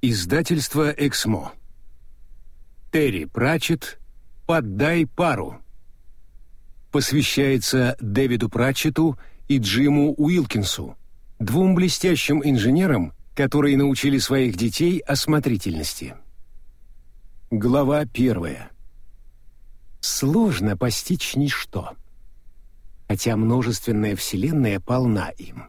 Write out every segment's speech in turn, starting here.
Издательство «Эксмо». Терри Пратчетт «Поддай пару». Посвящается Дэвиду Пратчетту и Джиму Уилкинсу, двум блестящим инженерам, которые научили своих детей осмотрительности. Глава первая. Сложно постичь ничто, хотя множественная вселенная полна им.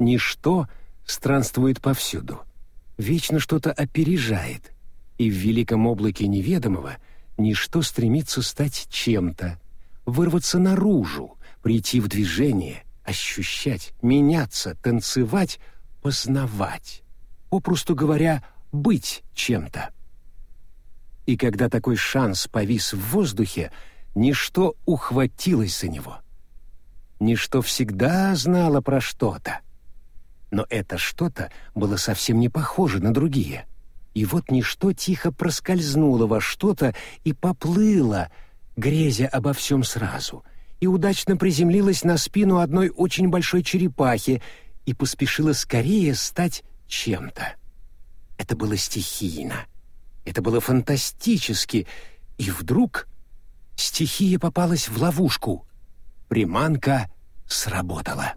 Ничто странствует повсюду — вечно что-то опережает, и в великом облаке неведомого ничто стремится стать чем-то, вырваться наружу, прийти в движение, ощущать, меняться, танцевать, познавать, попросту говоря, быть чем-то. И когда такой шанс повис в воздухе, ничто ухватилось за него. Ничто всегда знало про что-то, но это что-то было совсем не похоже на другие. И вот ничто тихо проскользнуло во что-то и поплыло, грезя обо всем сразу, и удачно приземлилось на спину одной очень большой черепахи и поспешило скорее стать чем-то. Это было стихийно, это было фантастически, и вдруг стихия попалась в ловушку. Приманка сработала.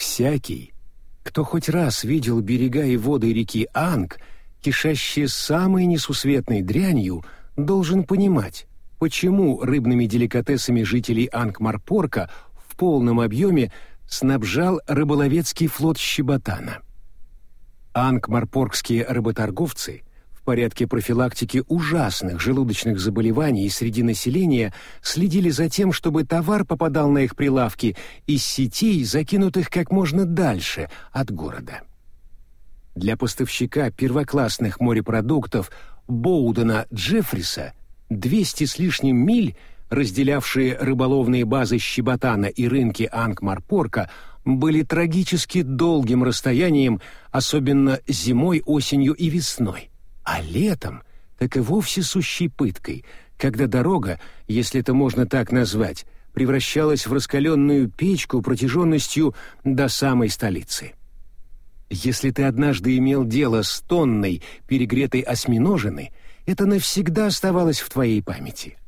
Всякий, кто хоть раз видел берега и воды реки Анг, кишащие самой несусветной дрянью, должен понимать, почему рыбными деликатесами жителей Анг-Марпорка в полном объеме снабжал рыболовецкий флот Щеботана. Анг-Марпоргские рыботорговцы порядке профилактики ужасных желудочных заболеваний среди населения следили за тем, чтобы товар попадал на их прилавки из сетей, закинутых как можно дальше от города. Для поставщика первоклассных морепродуктов Боудена Джеффриса 200 с лишним миль, разделявшие рыболовные базы Щеботана и рынки Ангмарпорка, были трагически долгим расстоянием, особенно зимой, осенью и весной а летом так и вовсе сущей пыткой, когда дорога, если это можно так назвать, превращалась в раскаленную печку протяженностью до самой столицы. Если ты однажды имел дело с тонной перегретой осьминожины, это навсегда оставалось в твоей памяти.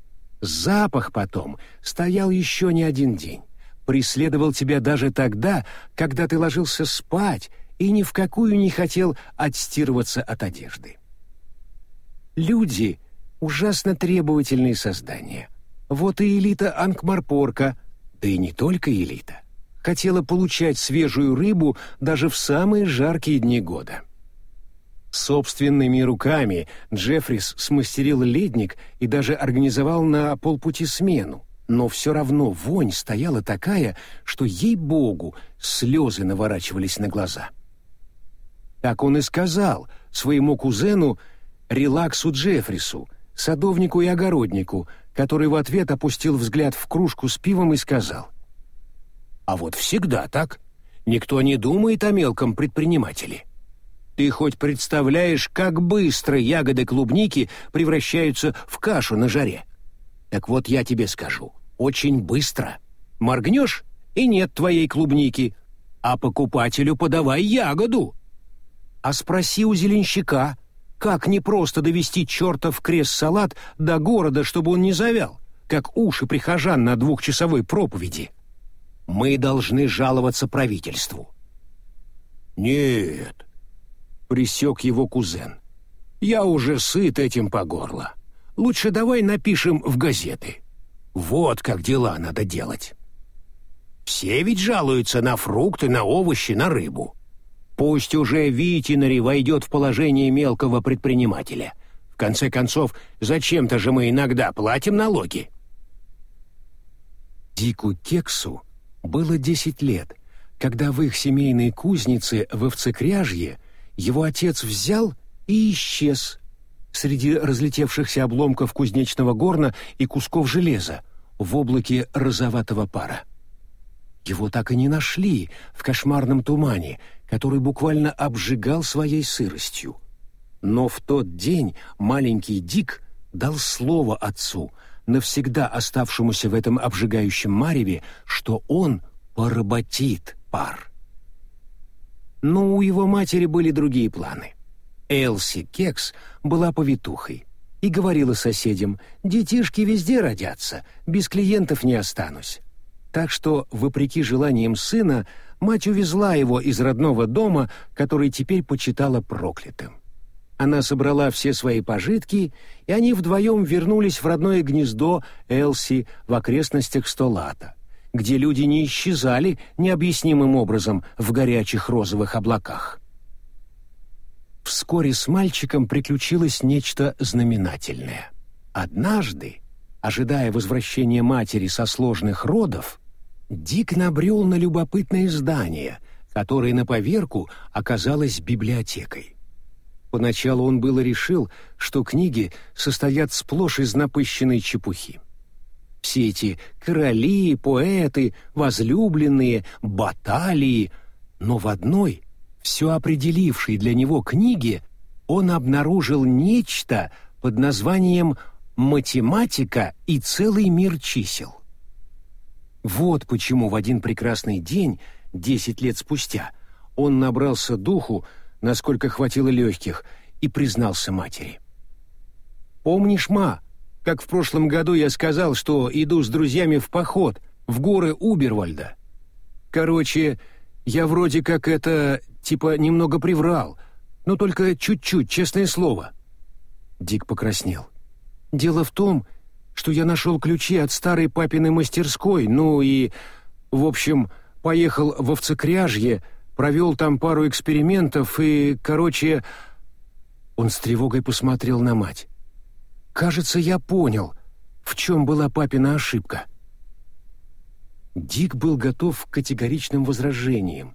Запах потом стоял еще не один день, преследовал тебя даже тогда, когда ты ложился спать и ни в какую не хотел отстирываться от одежды. Люди — ужасно требовательные создания. Вот и элита Анкмарпорка, да и не только элита, хотела получать свежую рыбу даже в самые жаркие дни года. Собственными руками Джеффрис смастерил ледник и даже организовал на полпути смену, но все равно вонь стояла такая, что, ей-богу, слезы наворачивались на глаза. Так он и сказал своему кузену Релаксу Джеффрису, садовнику и огороднику, который в ответ опустил взгляд в кружку с пивом и сказал. «А вот всегда так. Никто не думает о мелком предпринимателе. Ты хоть представляешь, как быстро ягоды клубники превращаются в кашу на жаре? Так вот я тебе скажу, очень быстро. Моргнешь, и нет твоей клубники, а покупателю подавай ягоду. А спроси у зеленщика, как непросто довести чертов крест-салат до города, чтобы он не завял, как уши прихожан на двухчасовой проповеди. Мы должны жаловаться правительству. Нет, присек его кузен. Я уже сыт этим по горло. Лучше давай напишем в газеты. Вот как дела надо делать. Все ведь жалуются на фрукты, на овощи, на рыбу. Пусть уже Витинари войдет в положение мелкого предпринимателя. В конце концов, зачем-то же мы иногда платим налоги. Дику Кексу было десять лет, когда в их семейной кузнице в Овцекряжье его отец взял и исчез среди разлетевшихся обломков кузнечного горна и кусков железа в облаке розоватого пара. Его так и не нашли в кошмарном тумане, который буквально обжигал своей сыростью. Но в тот день маленький Дик дал слово отцу, навсегда оставшемуся в этом обжигающем мареве, что он поработит пар. Но у его матери были другие планы. Элси Кекс была повитухой и говорила соседям, «Детишки везде родятся, без клиентов не останусь». Так что, вопреки желаниям сына, мать увезла его из родного дома, который теперь почитала проклятым. Она собрала все свои пожитки, и они вдвоем вернулись в родное гнездо Элси в окрестностях Столата, где люди не исчезали необъяснимым образом в горячих розовых облаках. Вскоре с мальчиком приключилось нечто знаменательное. Однажды, ожидая возвращения матери со сложных родов, Дик набрел на любопытное здание, которое на поверку оказалось библиотекой. Поначалу он было решил, что книги состоят сплошь из напыщенной чепухи. Все эти короли, поэты, возлюбленные, баталии, но в одной, все определившей для него книге, он обнаружил нечто под названием «Математика и целый мир чисел». Вот почему в один прекрасный день, десять лет спустя, он набрался духу, насколько хватило легких, и признался матери. «Помнишь, ма, как в прошлом году я сказал, что иду с друзьями в поход в горы Убервальда? Короче, я вроде как это, типа, немного приврал, но только чуть-чуть, честное слово». Дик покраснел. «Дело в том, что я нашел ключи от старой папиной мастерской, ну и, в общем, поехал в овцекряжье, провел там пару экспериментов и, короче...» Он с тревогой посмотрел на мать. «Кажется, я понял, в чем была папина ошибка». Дик был готов к категоричным возражениям,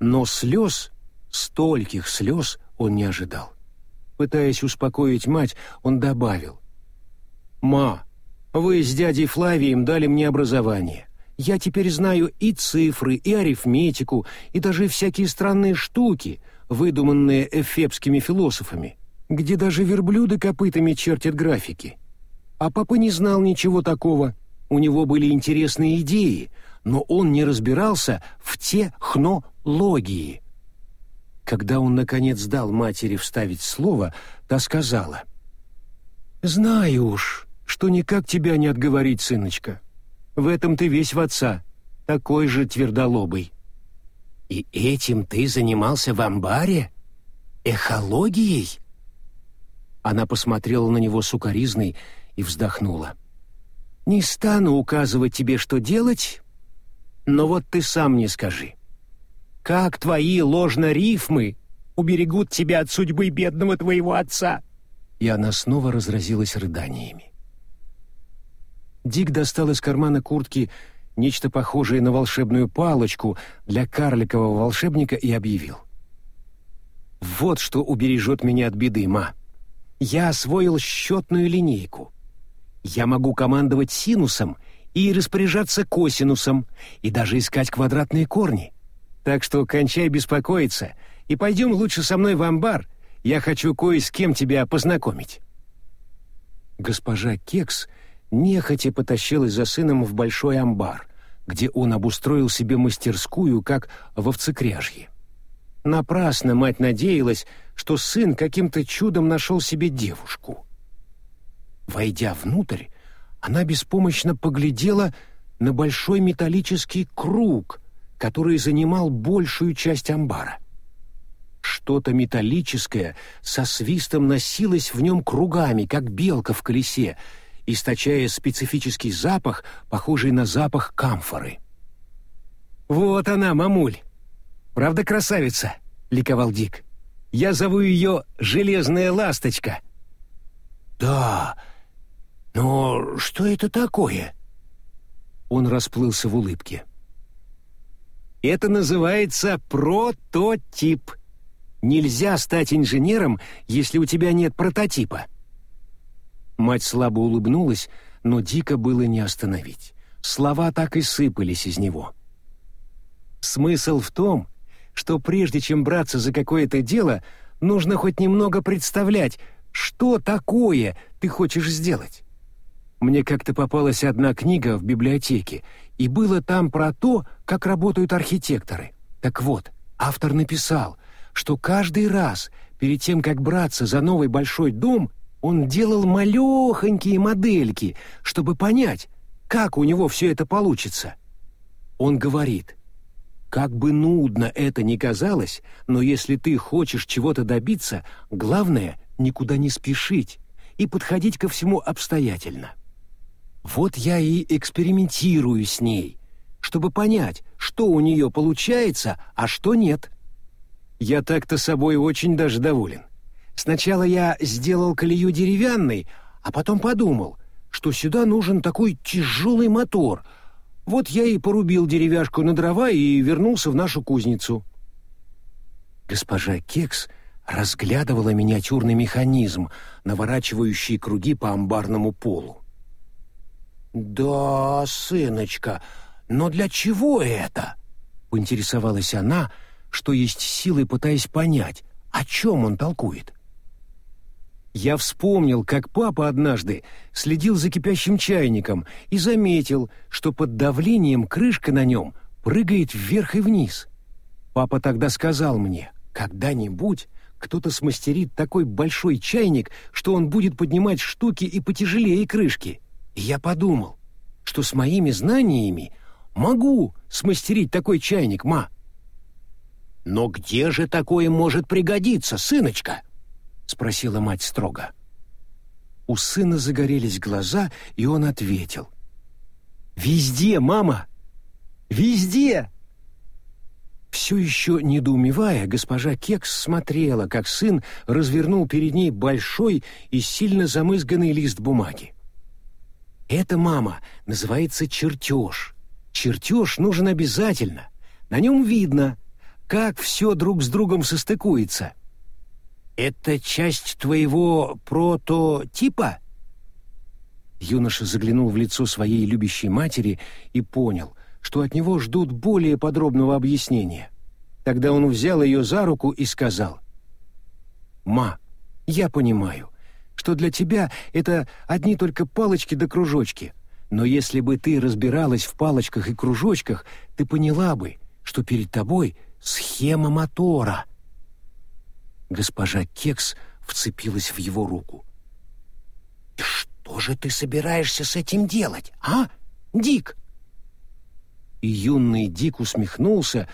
но слез, стольких слез, он не ожидал. Пытаясь успокоить мать, он добавил. «Ма, вы с дядей Флавием дали мне образование. Я теперь знаю и цифры, и арифметику, и даже всякие странные штуки, выдуманные эфепскими философами, где даже верблюды копытами чертят графики. А папа не знал ничего такого. У него были интересные идеи, но он не разбирался в технологии. Когда он, наконец, дал матери вставить слово, та сказала, «Знаю уж, что никак тебя не отговорить, сыночка. В этом ты весь в отца, такой же твердолобый». «И этим ты занимался в амбаре? Эхологией?» Она посмотрела на него сукоризной и вздохнула. «Не стану указывать тебе, что делать, но вот ты сам мне скажи. Как твои ложно-рифмы уберегут тебя от судьбы бедного твоего отца?» И она снова разразилась рыданиями. Дик достал из кармана куртки нечто похожее на волшебную палочку для карликового волшебника и объявил. «Вот что убережет меня от беды, ма. Я освоил счетную линейку. Я могу командовать синусом и распоряжаться косинусом, и даже искать квадратные корни. Так что кончай беспокоиться, и пойдем лучше со мной в амбар. Я хочу кое с кем тебя познакомить». Госпожа Кекс — нехотя потащилась за сыном в большой амбар, где он обустроил себе мастерскую, как в овцекряжье. Напрасно мать надеялась, что сын каким-то чудом нашел себе девушку. Войдя внутрь, она беспомощно поглядела на большой металлический круг, который занимал большую часть амбара. Что-то металлическое со свистом носилось в нем кругами, как белка в колесе, источая специфический запах, похожий на запах камфоры. «Вот она, мамуль! Правда красавица?» — ликовал Дик. «Я зову ее «Железная ласточка». «Да, но что это такое?» Он расплылся в улыбке. «Это называется прототип. Нельзя стать инженером, если у тебя нет прототипа». Мать слабо улыбнулась, но дико было не остановить. Слова так и сыпались из него. Смысл в том, что прежде чем браться за какое-то дело, нужно хоть немного представлять, что такое ты хочешь сделать. Мне как-то попалась одна книга в библиотеке, и было там про то, как работают архитекторы. Так вот, Автор написал, что каждый раз перед тем, как браться за новый большой дом, он делал малехонькие модельки, чтобы понять, как у него все это получится. Он говорит, как бы нудно это ни казалось, но если ты хочешь чего-то добиться, главное — никуда не спешить и подходить ко всему обстоятельно. Вот я и экспериментирую с ней, чтобы понять, что у нее получается, а что нет. Я так-то собой очень даже доволен. Сначала я сделал колею деревянной, а потом подумал, что сюда нужен такой тяжелый мотор. Вот я и порубил деревяшку на дрова и вернулся в нашу кузницу. Госпожа Кекс разглядывала миниатюрный механизм, наворачивающий круги по амбарному полу. «Да, сыночка, но для чего это?» — поинтересовалась она, что есть силы, пытаясь понять, о чем он толкует. Я вспомнил, как папа однажды следил за кипящим чайником и заметил, что под давлением крышка на нем прыгает вверх и вниз. Папа тогда сказал мне, когда-нибудь кто-то смастерит такой большой чайник, что он будет поднимать штуки и потяжелее крышки. И я подумал, что с моими знаниями могу смастерить такой чайник, ма. «Но где же такое может пригодиться, сыночка?» — спросила мать строго. У сына загорелись глаза, и он ответил. «Везде, мама! Везде!» Все еще недоумевая, госпожа Кекс смотрела, как сын развернул перед ней большой и сильно замызганный лист бумаги. «Это, мама, называется чертеж. Чертеж нужен обязательно. На нем видно, как все друг с другом состыкуется. «Это часть твоего прототипа?» Юноша заглянул в лицо своей любящей матери и понял, что от него ждут более подробного объяснения. Тогда он взял ее за руку и сказал, «Ма, я понимаю, что для тебя это одни только палочки да кружочки, но если бы ты разбиралась в палочках и кружочках, ты поняла бы, что перед тобой схема мотора». Госпожа Кекс вцепилась в его руку. «Что же ты собираешься с этим делать, а, Дик?» И юный Дик усмехнулся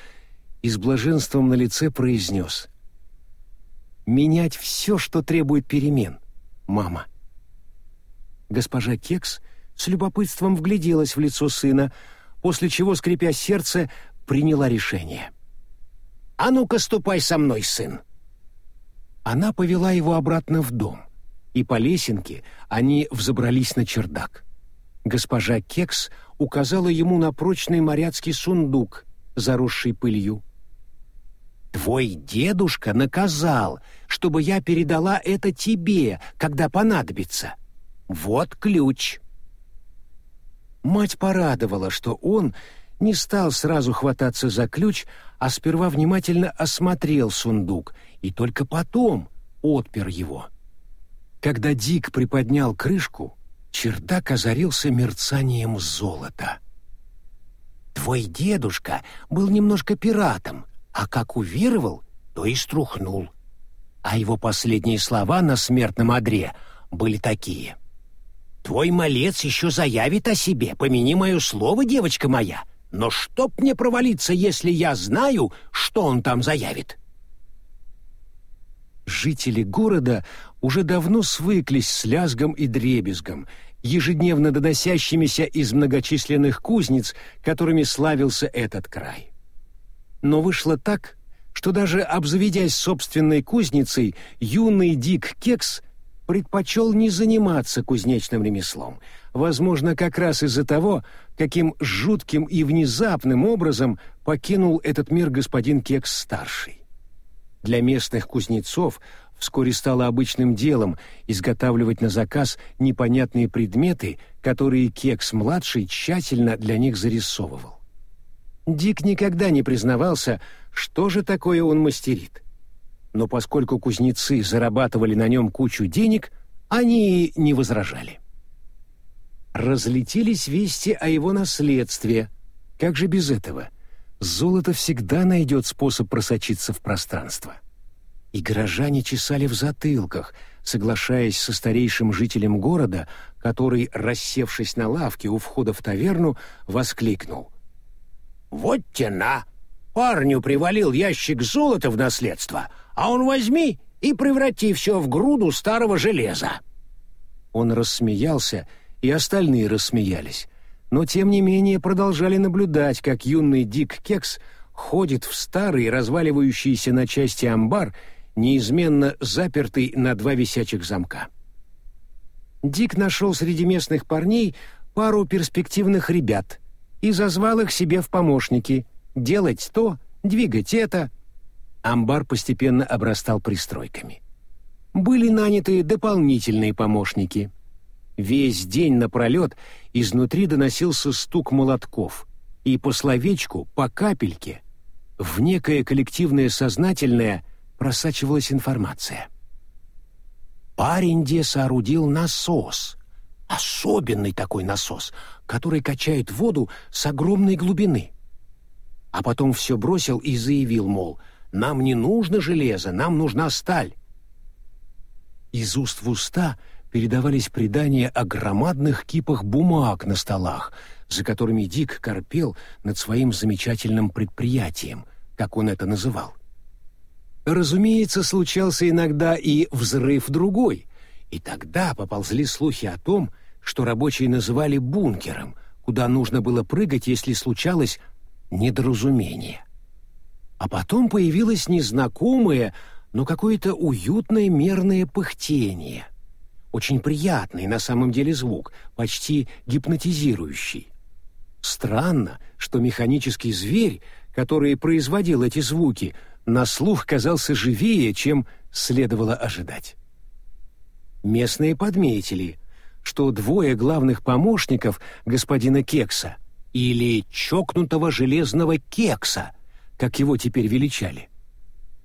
и с блаженством на лице произнес. «Менять все, что требует перемен, мама». Госпожа Кекс с любопытством вгляделась в лицо сына, после чего, скрипя сердце, приняла решение. «А ну-ка, ступай со мной, сын!» Она повела его обратно в дом, и по лесенке они взобрались на чердак. Госпожа Кекс указала ему на прочный моряцкий сундук, заросший пылью. «Твой дедушка наказал, чтобы я передала это тебе, когда понадобится. Вот ключ». Мать порадовала, что он не стал сразу хвататься за ключ, а сперва внимательно осмотрел сундук и только потом отпер его. Когда Дик приподнял крышку, чердак озарился мерцанием золота. «Твой дедушка был немножко пиратом, а как уверовал, то и струхнул. А его последние слова на смертном одре были такие. «Твой малец еще заявит о себе, помяни мое слово, девочка моя, но чтоб мне провалиться, если я знаю, что он там заявит?» Жители города уже давно свыклись с лязгом и дребезгом, ежедневно доносящимися из многочисленных кузниц, которыми славился этот край. Но вышло так, что даже обзаведясь собственной кузницей, юный Дик Кекс предпочел не заниматься кузнечным ремеслом, возможно, как раз из-за того, каким жутким и внезапным образом покинул этот мир господин Кекс-старший. Для местных кузнецов вскоре стало обычным делом изготавливать на заказ непонятные предметы, которые Кекс-младший тщательно для них зарисовывал. Дик никогда не признавался, что же такое он мастерит. Но поскольку кузнецы зарабатывали на нем кучу денег, они не возражали. Разлетелись вести о его наследстве. Как же без этого? Золото всегда найдет способ просочиться в пространство. И горожане чесали в затылках, соглашаясь со старейшим жителем города, который, рассевшись на лавке у входа в таверну, воскликнул. «Вот тена! Парню привалил ящик золота в наследство, а он возьми и преврати все в груду старого железа!» Он рассмеялся, и остальные рассмеялись, но тем не менее продолжали наблюдать, как юный Дик Кекс ходит в старый разваливающийся на части амбар неизменно запертый на два висячих замка. Дик нашел среди местных парней пару перспективных ребят и зазвал их себе в помощники делать то, двигать это. Амбар постепенно обрастал пристройками. Были наняты дополнительные помощники. Весь день напролет изнутри доносился стук молотков, и по словечку, по капельке, в некое коллективное сознательное просачивалась информация. Парень где соорудил насос. Особенный такой насос, который качает воду с огромной глубины. А потом все бросил и заявил, мол, нам не нужно железо, нам нужна сталь. Из уст в уста передавались предания о громадных кипах бумаг на столах, за которыми Дик корпел над своим замечательным предприятием, как он это называл. Разумеется, случался иногда и взрыв другой, и тогда поползли слухи о том, что рабочие называли бункером, куда нужно было прыгать, если случалось недоразумение. А потом появилось незнакомое, но какое-то уютное мерное пыхтение. Очень приятный на самом деле звук, почти гипнотизирующий. Странно, что механический зверь, который производил эти звуки, на слух казался живее, чем следовало ожидать. Местные подметили, что двое главных помощников господина Кекса или чокнутого железного Кекса, как его теперь величали,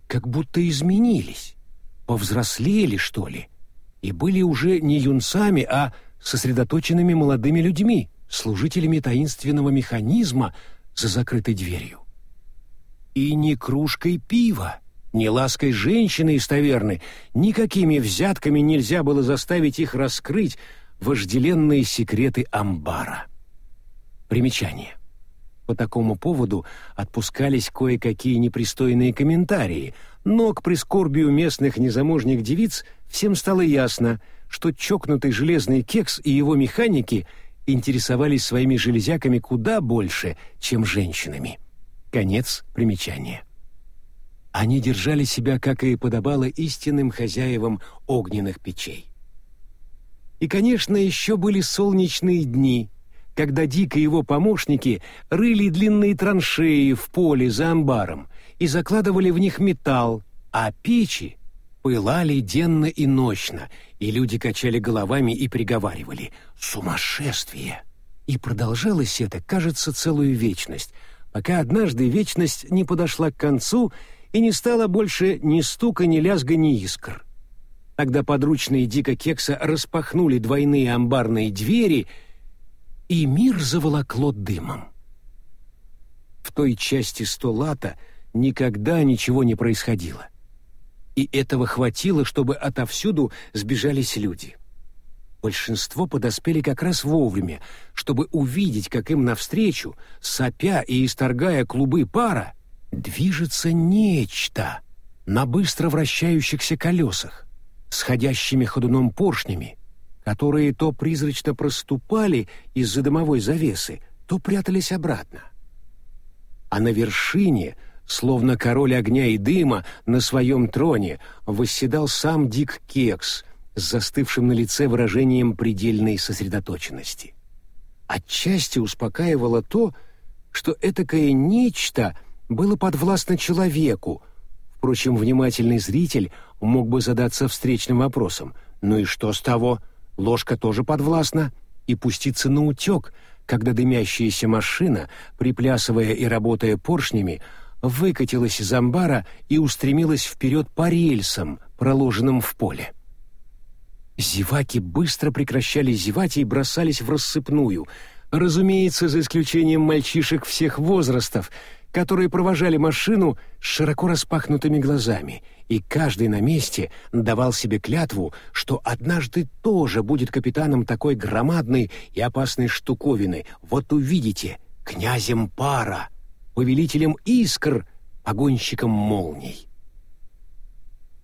как будто изменились, повзрослели, что ли, и были уже не юнцами, а сосредоточенными молодыми людьми, служителями таинственного механизма за закрытой дверью. И не кружкой пива, ни лаской женщины из таверны, никакими взятками нельзя было заставить их раскрыть вожделенные секреты амбара. Примечание. По такому поводу отпускались кое-какие непристойные комментарии, но к прискорбию местных незамужних девиц всем стало ясно, что чокнутый железный кекс и его механики интересовались своими железяками куда больше, чем женщинами. Конец примечания. Они держали себя, как и подобало истинным хозяевам огненных печей. И, конечно, еще были солнечные дни, когда Дик и его помощники рыли длинные траншеи в поле за амбаром и закладывали в них металл, а печи пылали денно и ночно, и люди качали головами и приговаривали «Сумасшествие!» И продолжалось это, кажется, целую вечность — пока однажды вечность не подошла к концу и не стало больше ни стука, ни лязга, ни искр. Тогда подручные Дика Кекса распахнули двойные амбарные двери, и мир заволокло дымом. В той части столата никогда ничего не происходило. И этого хватило, чтобы отовсюду сбежались люди. — Большинство подоспели как раз вовремя, чтобы увидеть, как им навстречу, сопя и исторгая клубы пара, движется нечто на быстро вращающихся колесах, сходящими ходуном поршнями, которые то призрачно проступали из-за дымовой завесы, то прятались обратно. А на вершине, словно король огня и дыма, на своем троне восседал сам Дик Кекс — с застывшим на лице выражением предельной сосредоточенности. Отчасти успокаивало то, что этакое нечто было подвластно человеку. Впрочем, внимательный зритель мог бы задаться встречным вопросом. Ну и что с того? Ложка тоже подвластна. И пуститься на утек, когда дымящаяся машина, приплясывая и работая поршнями, выкатилась из амбара и устремилась вперед по рельсам, проложенным в поле. Зеваки быстро прекращали зевать и бросались в рассыпную, разумеется, за исключением мальчишек всех возрастов, которые провожали машину с широко распахнутыми глазами, и каждый на месте давал себе клятву, что однажды тоже будет капитаном такой громадной и опасной штуковины. Вот увидите, князем пара, повелителем искр, погонщиком молний.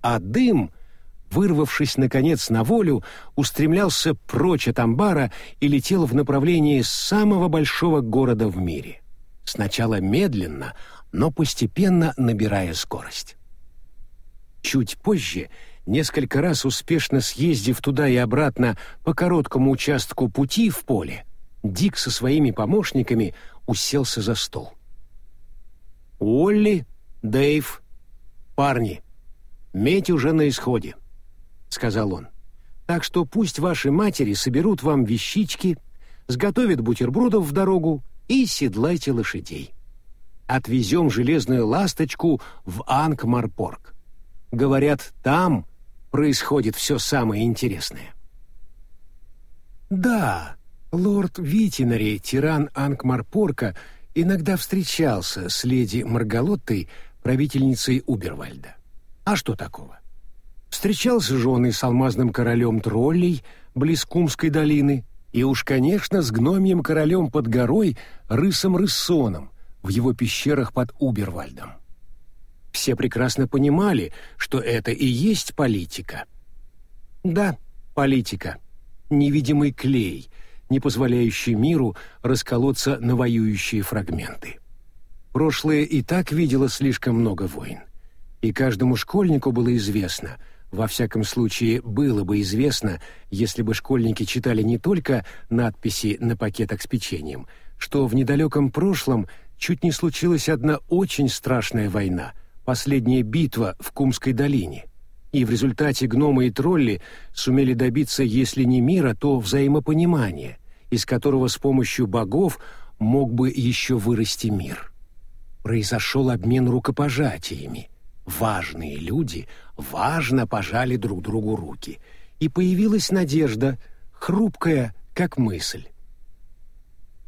А дым — вырвавшись, наконец, на волю, устремлялся прочь от амбара и летел в направлении самого большого города в мире. Сначала медленно, но постепенно набирая скорость. Чуть позже, несколько раз успешно съездив туда и обратно по короткому участку пути в поле, Дик со своими помощниками уселся за стол. «Уолли, Дэйв, парни, медь уже на исходе сказал он. «Так что пусть ваши матери соберут вам вещички, сготовят бутербродов в дорогу и седлайте лошадей. Отвезем железную ласточку в Ангмарпорг. Говорят, там происходит все самое интересное». «Да, лорд Витинари, тиран Ангмарпорка, иногда встречался с леди Маргалоттой, правительницей Убервальда. А что такого? Встречался же он и с алмазным королем троллей близ Кумской долины, и уж, конечно, с гномьим королем под горой Рысом Рыссоном в его пещерах под Убервальдом. Все прекрасно понимали, что это и есть политика. Да, политика. Невидимый клей, не позволяющий миру расколоться на воюющие фрагменты. Прошлое и так видело слишком много войн. И каждому школьнику было известно — во всяком случае, было бы известно, если бы школьники читали не только надписи на пакетах с печеньем, что в недалеком прошлом чуть не случилась одна очень страшная война, последняя битва в Кумской долине. И в результате гномы и тролли сумели добиться, если не мира, то взаимопонимания, из которого с помощью богов мог бы еще вырасти мир. Произошел обмен рукопожатиями, важные люди важно пожали друг другу руки, и появилась надежда, хрупкая, как мысль.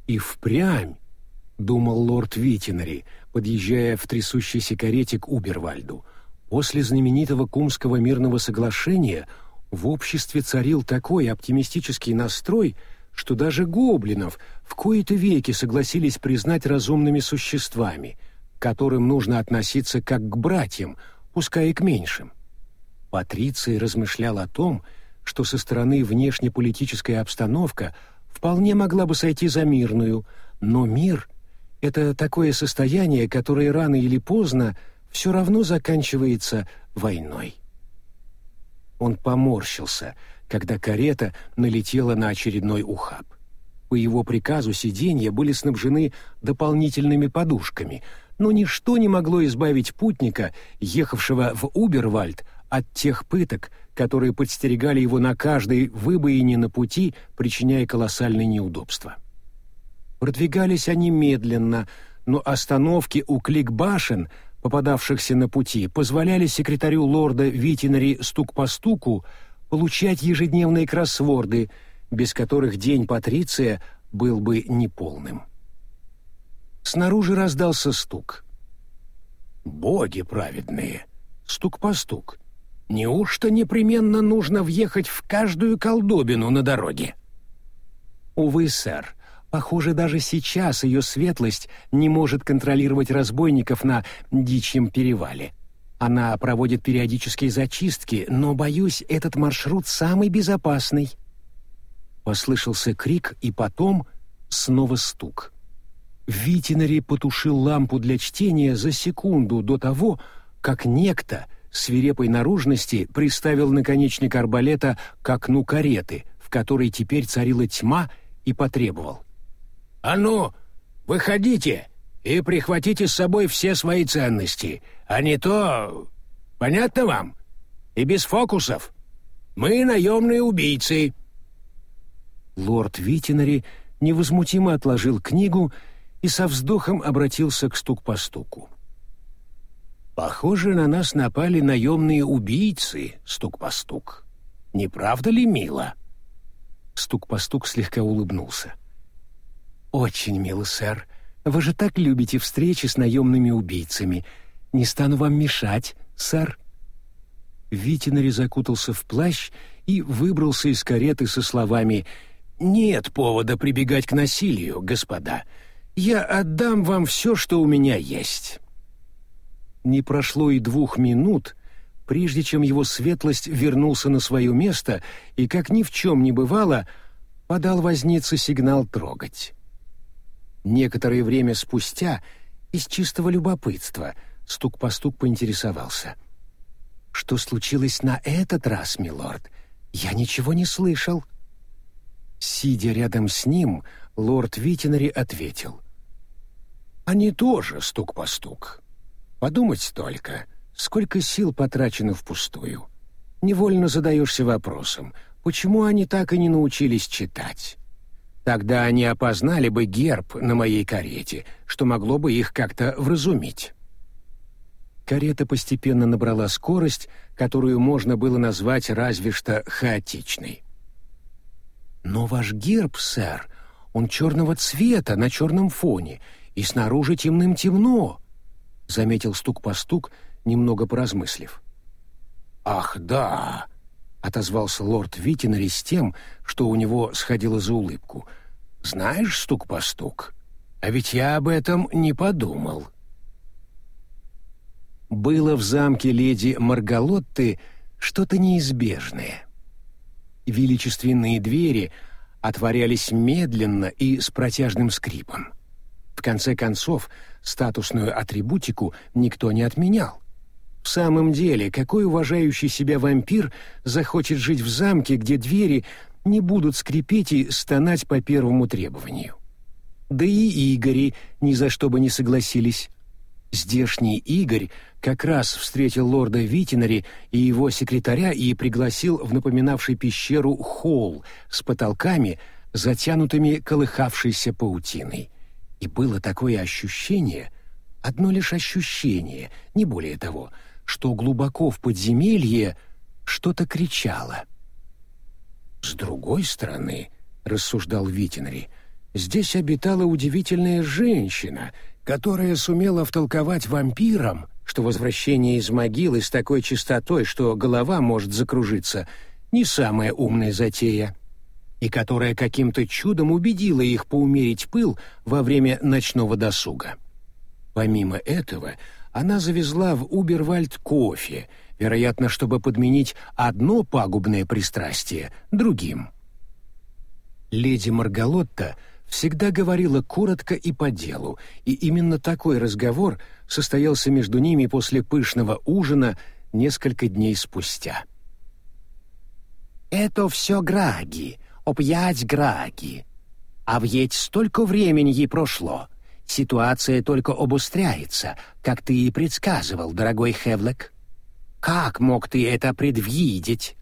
«И впрямь», — думал лорд Витинари, подъезжая в трясущейся карете к Убервальду, после знаменитого Кумского мирного соглашения в обществе царил такой оптимистический настрой, что даже гоблинов в кои-то веки согласились признать разумными существами — которым нужно относиться как к братьям, пускай и к меньшим. Патриций размышлял о том, что со стороны внешнеполитическая обстановка вполне могла бы сойти за мирную, но мир — это такое состояние, которое рано или поздно все равно заканчивается войной. Он поморщился, когда карета налетела на очередной ухаб. По его приказу сиденья были снабжены дополнительными подушками — но ничто не могло избавить путника, ехавшего в Убервальд, от тех пыток, которые подстерегали его на каждой выбоине на пути, причиняя колоссальные неудобства. Продвигались они медленно, но остановки у кликбашен, попадавшихся на пути, позволяли секретарю лорда Витинари стук по стуку получать ежедневные кроссворды, без которых день Патриция был бы неполным. Снаружи раздался стук. «Боги праведные!» Стук по стук. «Неужто непременно нужно въехать в каждую колдобину на дороге?» «Увы, сэр, похоже, даже сейчас ее светлость не может контролировать разбойников на Дичьем перевале. Она проводит периодические зачистки, но, боюсь, этот маршрут самый безопасный». Послышался крик, и потом снова стук. Витинари потушил лампу для чтения за секунду до того, как некто свирепой наружности приставил наконечник арбалета к окну кареты, в которой теперь царила тьма, и потребовал. «А ну, выходите и прихватите с собой все свои ценности, а не то... Понятно вам? И без фокусов. Мы наемные убийцы». Лорд Витинари невозмутимо отложил книгу и со вздохом обратился к стук по стуку. «Похоже, на нас напали наемные убийцы, стук по стук. Не правда ли, мило?» Стук по стук слегка улыбнулся. «Очень мило, сэр. Вы же так любите встречи с наемными убийцами. Не стану вам мешать, сэр». Витинари закутался в плащ и выбрался из кареты со словами «Нет повода прибегать к насилию, господа. Я отдам вам все, что у меня есть». Не прошло и двух минут, прежде чем его светлость вернулся на свое место и, как ни в чем не бывало, подал вознице сигнал трогать. Некоторое время спустя, из чистого любопытства, стук по стук поинтересовался. «Что случилось на этот раз, милорд? Я ничего не слышал». Сидя рядом с ним, лорд Витинари ответил. «Они тоже стук по стук. Подумать только, сколько сил потрачено впустую. Невольно задаешься вопросом, почему они так и не научились читать?» Тогда они опознали бы герб на моей карете, что могло бы их как-то вразумить. Карета постепенно набрала скорость, которую можно было назвать разве что хаотичной. «Но ваш герб, сэр, он черного цвета на черном фоне, и снаружи темным-темно», — заметил стук по стук, немного поразмыслив. «Ах, да!» отозвался лорд Витинари с тем, что у него сходило за улыбку. «Знаешь, стук по стук, а ведь я об этом не подумал». Было в замке леди Маргалотты что-то неизбежное. Величественные двери отворялись медленно и с протяжным скрипом. В конце концов, статусную атрибутику никто не отменял. В самом деле, какой уважающий себя вампир захочет жить в замке, где двери не будут скрипеть и стонать по первому требованию? Да и Игори ни за что бы не согласились. Здешний Игорь как раз встретил лорда Витинари и его секретаря и пригласил в напоминавший пещеру холл с потолками, затянутыми колыхавшейся паутиной. И было такое ощущение, одно лишь ощущение, не более того — что глубоко в подземелье что-то кричало. «С другой стороны», — рассуждал Витинри, — «здесь обитала удивительная женщина, которая сумела втолковать вампирам, что возвращение из могилы с такой чистотой, что голова может закружиться, не самая умная затея» и которая каким-то чудом убедила их поумерить пыл во время ночного досуга. Помимо этого, она завезла в Убервальд кофе, вероятно, чтобы подменить одно пагубное пристрастие другим. Леди Маргалотта всегда говорила коротко и по делу, и именно такой разговор состоялся между ними после пышного ужина несколько дней спустя. «Это все Граги, опять Граги. А ведь столько времени ей прошло. Ситуация только обустряется, как ты и предсказывал, дорогой Хевлек. Как мог ты это предвидеть?»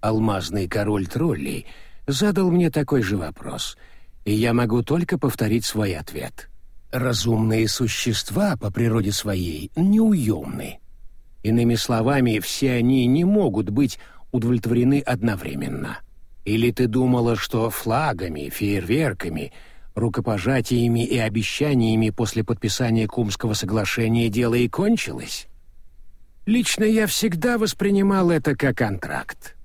Алмазный король троллей задал мне такой же вопрос, и я могу только повторить свой ответ. Разумные существа по природе своей неуемны. Иными словами, все они не могут быть удовлетворены одновременно. Или ты думала, что флагами, фейерверками — рукопожатиями и обещаниями после подписания Кумского соглашения дело и кончилось? Лично я всегда воспринимал это как контракт.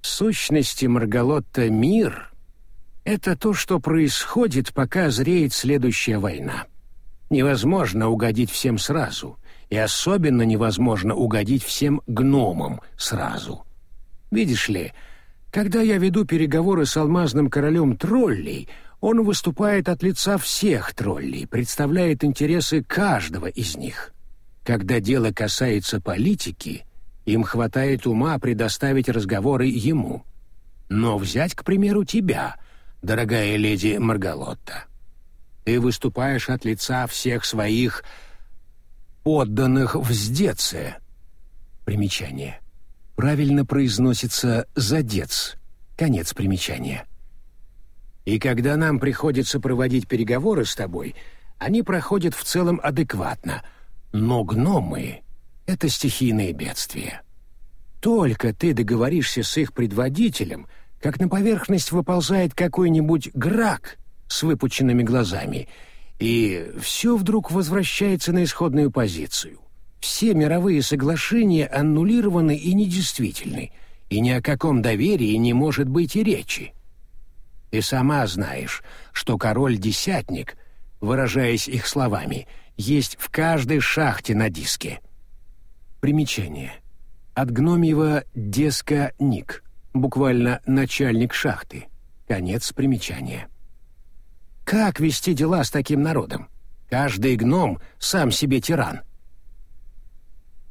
В сущности, Маргалотта, мир — это то, что происходит, пока зреет следующая война. Невозможно угодить всем сразу, и особенно невозможно угодить всем гномам сразу. Видишь ли, когда я веду переговоры с алмазным королем троллей — он выступает от лица всех троллей, представляет интересы каждого из них. Когда дело касается политики, им хватает ума предоставить разговоры ему. Но взять, к примеру, тебя, дорогая леди Маргалотта. Ты выступаешь от лица всех своих подданных в сдеце. Примечание. Правильно произносится «задец». Конец примечания. И когда нам приходится проводить переговоры с тобой, они проходят в целом адекватно. Но гномы — это стихийные бедствия. Только ты договоришься с их предводителем, как на поверхность выползает какой-нибудь грак, с выпученными глазами, и все вдруг возвращается на исходную позицию. Все мировые соглашения аннулированы и недействительны, и ни о каком доверии не может быть и речи. Ты сама знаешь, что король-десятник, выражаясь их словами, есть в каждой шахте на диске. Примечание. От гномьего «деска ник», буквально «начальник шахты». Конец примечания. Как вести дела с таким народом? Каждый гном сам себе тиран.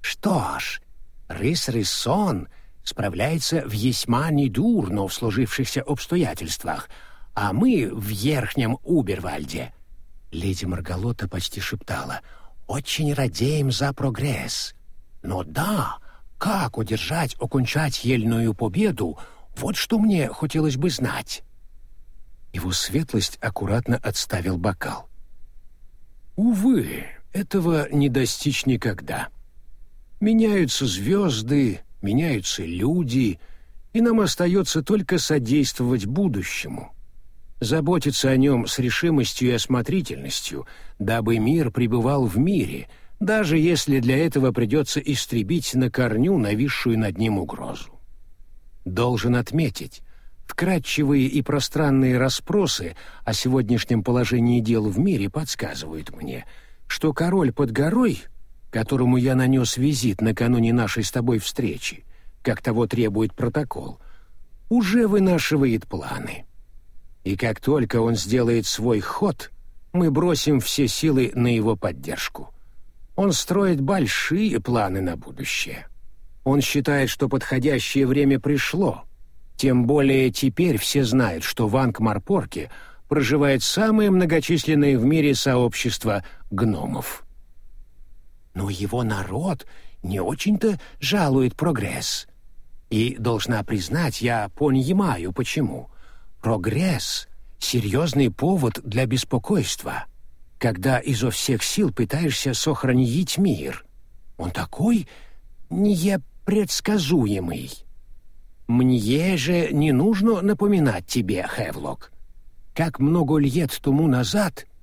Что ж, рыс-рысон справляется в весьма недурно в сложившихся обстоятельствах, а мы в Верхнем Убервальде. Леди Маргалота почти шептала. «Очень радеем за прогресс. Но да, как удержать окончательную победу, вот что мне хотелось бы знать». Его светлость аккуратно отставил бокал. «Увы, этого не достичь никогда. Меняются звезды, меняются люди, и нам остается только содействовать будущему, заботиться о нем с решимостью и осмотрительностью, дабы мир пребывал в мире, даже если для этого придется истребить на корню нависшую над ним угрозу. Должен отметить, вкратчивые и пространные расспросы о сегодняшнем положении дел в мире подсказывают мне, что король под горой — которому я нанес визит накануне нашей с тобой встречи, как того требует протокол, уже вынашивает планы. И как только он сделает свой ход, мы бросим все силы на его поддержку. Он строит большие планы на будущее. Он считает, что подходящее время пришло. Тем более теперь все знают, что в Ангмарпорке проживает самое многочисленное в мире сообщество гномов но его народ не очень-то жалует прогресс. И, должна признать, я понимаю, почему. Прогресс — серьезный повод для беспокойства, когда изо всех сил пытаешься сохранить мир. Он такой непредсказуемый. Мне же не нужно напоминать тебе, Хевлок, как много лет тому назад —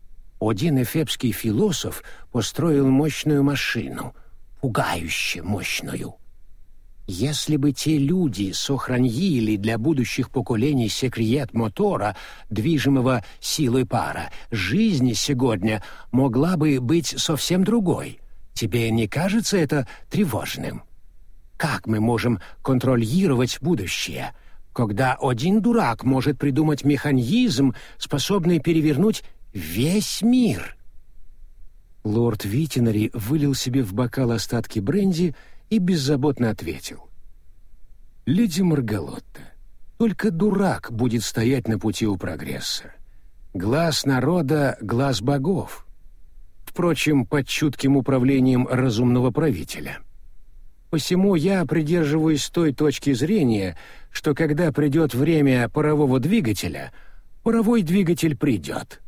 один эфепский философ построил мощную машину, пугающе мощную. Если бы те люди сохранили для будущих поколений секрет мотора, движимого силой пара, жизнь сегодня могла бы быть совсем другой. Тебе не кажется это тревожным? Как мы можем контролировать будущее, когда один дурак может придумать механизм, способный перевернуть Весь мир!» Лорд Витинари вылил себе в бокал остатки бренди и беззаботно ответил. «Леди Маргалотта, только дурак будет стоять на пути у прогресса. Глаз народа — глаз богов. Впрочем, под чутким управлением разумного правителя. Посему я придерживаюсь той точки зрения, что когда придет время парового двигателя, паровой двигатель придет».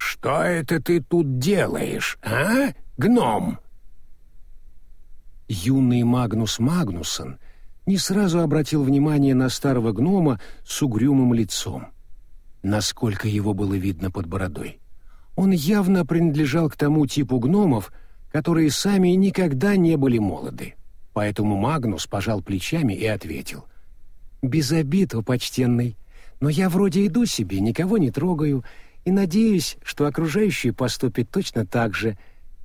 «Что это ты тут делаешь, а, гном?» Юный Магнус Магнусон не сразу обратил внимание на старого гнома с угрюмым лицом. Насколько его было видно под бородой. Он явно принадлежал к тому типу гномов, которые сами никогда не были молоды. Поэтому Магнус пожал плечами и ответил. «Без обид, почтенный, но я вроде иду себе, никого не трогаю, и надеюсь, что окружающие поступят точно так же.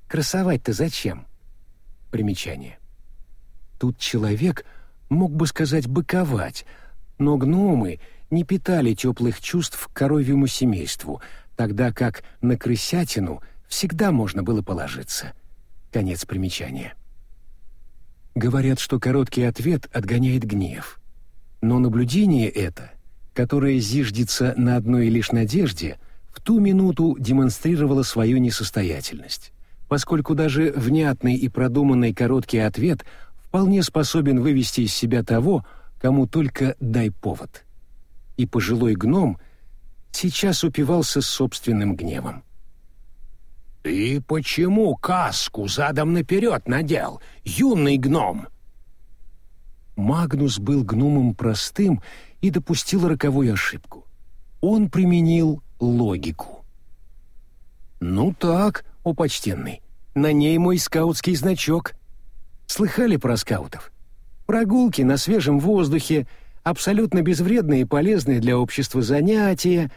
Красовать-то зачем? Примечание. Тут человек мог бы сказать «быковать», но гномы не питали теплых чувств к коровьему семейству, тогда как на крысятину всегда можно было положиться. Конец примечания. Говорят, что короткий ответ отгоняет гнев. Но наблюдение это, которое зиждется на одной лишь надежде, в ту минуту демонстрировала свою несостоятельность, поскольку даже внятный и продуманный короткий ответ вполне способен вывести из себя того, кому только дай повод. И пожилой гном сейчас упивался собственным гневом. «Ты почему каску задом наперед надел, юный гном?» Магнус был гномом простым и допустил роковую ошибку. он применил логику. «Ну так, о почтенный, на ней мой скаутский значок. Слыхали про скаутов? Прогулки на свежем воздухе, абсолютно безвредные и полезные для общества занятия.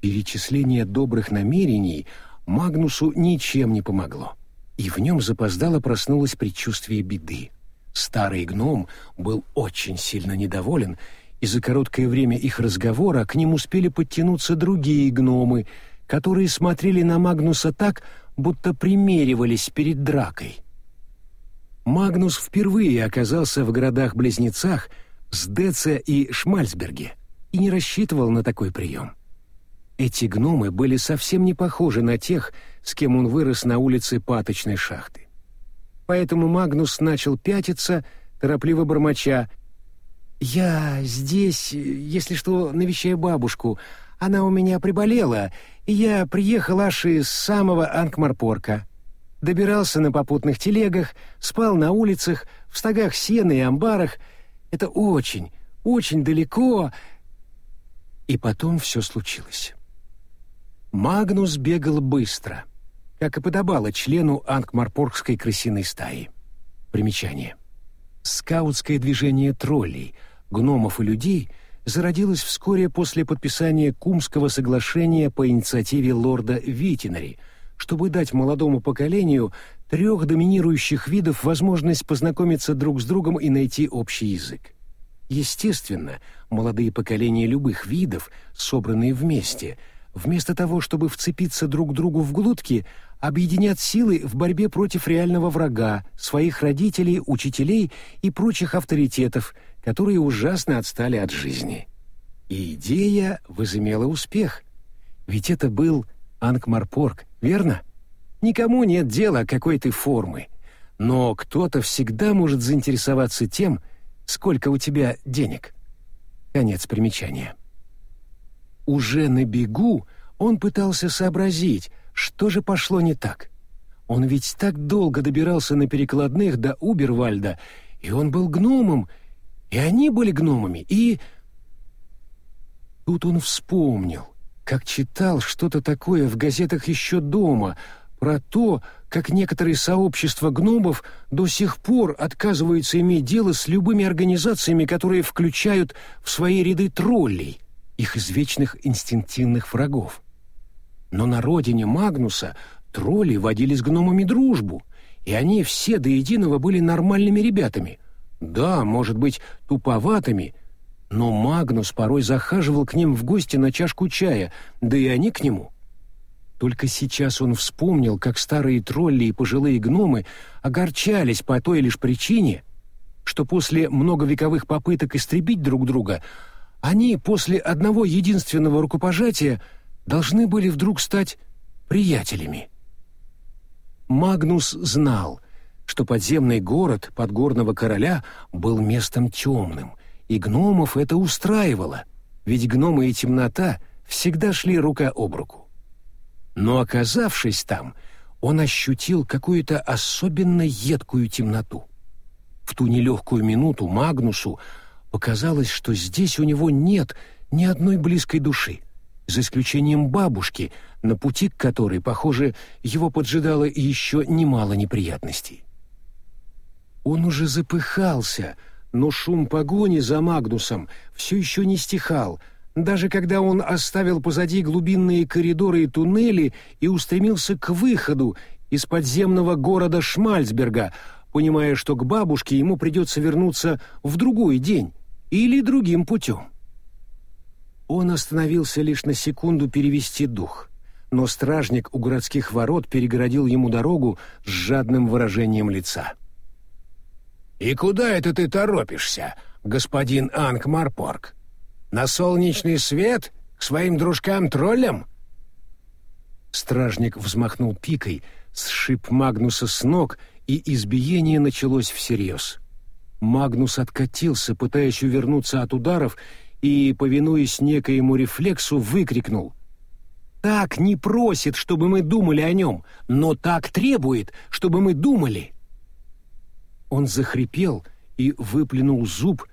Перечисление добрых намерений Магнусу ничем не помогло, и в нем запоздало проснулось предчувствие беды. Старый гном был очень сильно недоволен, и за короткое время их разговора к ним успели подтянуться другие гномы, которые смотрели на Магнуса так, будто примеривались перед дракой. Магнус впервые оказался в городах-близнецах Сдеце и Шмальцберге и не рассчитывал на такой прием. Эти гномы были совсем не похожи на тех, с кем он вырос на улице паточной шахты. Поэтому Магнус начал пятиться, торопливо бормоча. «Я здесь, если что, навещаю бабушку. Она у меня приболела, и я приехал аж из самого Анкмарпорка. Добирался на попутных телегах, спал на улицах, в стогах сена и амбарах. Это очень, очень далеко. И потом все случилось. Магнус бегал быстро, как и подобало члену Анкмарпоргской крысиной стаи. Примечание. Скаутское движение троллей, гномов и людей зародилось вскоре после подписания Кумского соглашения по инициативе лорда Витинари – чтобы дать молодому поколению трех доминирующих видов возможность познакомиться друг с другом и найти общий язык. Естественно, молодые поколения любых видов, собранные вместе, вместо того, чтобы вцепиться друг другу в глотки, объединят силы в борьбе против реального врага, своих родителей, учителей и прочих авторитетов, которые ужасно отстали от жизни. И идея возымела успех. Ведь это был Анкмарпорг, верно? Никому нет дела, какой ты формы. Но кто-то всегда может заинтересоваться тем, сколько у тебя денег. Конец примечания. Уже на бегу он пытался сообразить, что же пошло не так. Он ведь так долго добирался на перекладных до Убервальда, и он был гномом, и они были гномами, и... Тут он вспомнил как читал что-то такое в газетах еще дома про то, как некоторые сообщества гномов до сих пор отказываются иметь дело с любыми организациями, которые включают в свои ряды троллей, их извечных инстинктивных врагов. Но на родине Магнуса тролли водили с гномами дружбу, и они все до единого были нормальными ребятами. Да, может быть, туповатыми, но Магнус порой захаживал к ним в гости на чашку чая, да и они к нему. Только сейчас он вспомнил, как старые тролли и пожилые гномы огорчались по той лишь причине, что после многовековых попыток истребить друг друга, они после одного единственного рукопожатия должны были вдруг стать приятелями. Магнус знал, что подземный город подгорного короля был местом темным — и гномов это устраивало, ведь гномы и темнота всегда шли рука об руку. Но оказавшись там, он ощутил какую-то особенно едкую темноту. В ту нелегкую минуту Магнусу показалось, что здесь у него нет ни одной близкой души, за исключением бабушки, на пути к которой, похоже, его поджидало еще немало неприятностей. Он уже запыхался — но шум погони за Магнусом все еще не стихал, даже когда он оставил позади глубинные коридоры и туннели и устремился к выходу из подземного города Шмальцберга, понимая, что к бабушке ему придется вернуться в другой день или другим путем. Он остановился лишь на секунду перевести дух, но стражник у городских ворот перегородил ему дорогу с жадным выражением лица. — «И куда это ты торопишься, господин Анкмарпорг? На солнечный свет? К своим дружкам-троллям?» Стражник взмахнул пикой, сшиб Магнуса с ног, и избиение началось всерьез. Магнус откатился, пытаясь увернуться от ударов, и, повинуясь некоему рефлексу, выкрикнул. «Так не просит, чтобы мы думали о нем, но так требует, чтобы мы думали!» Он захрипел и выплюнул зуб,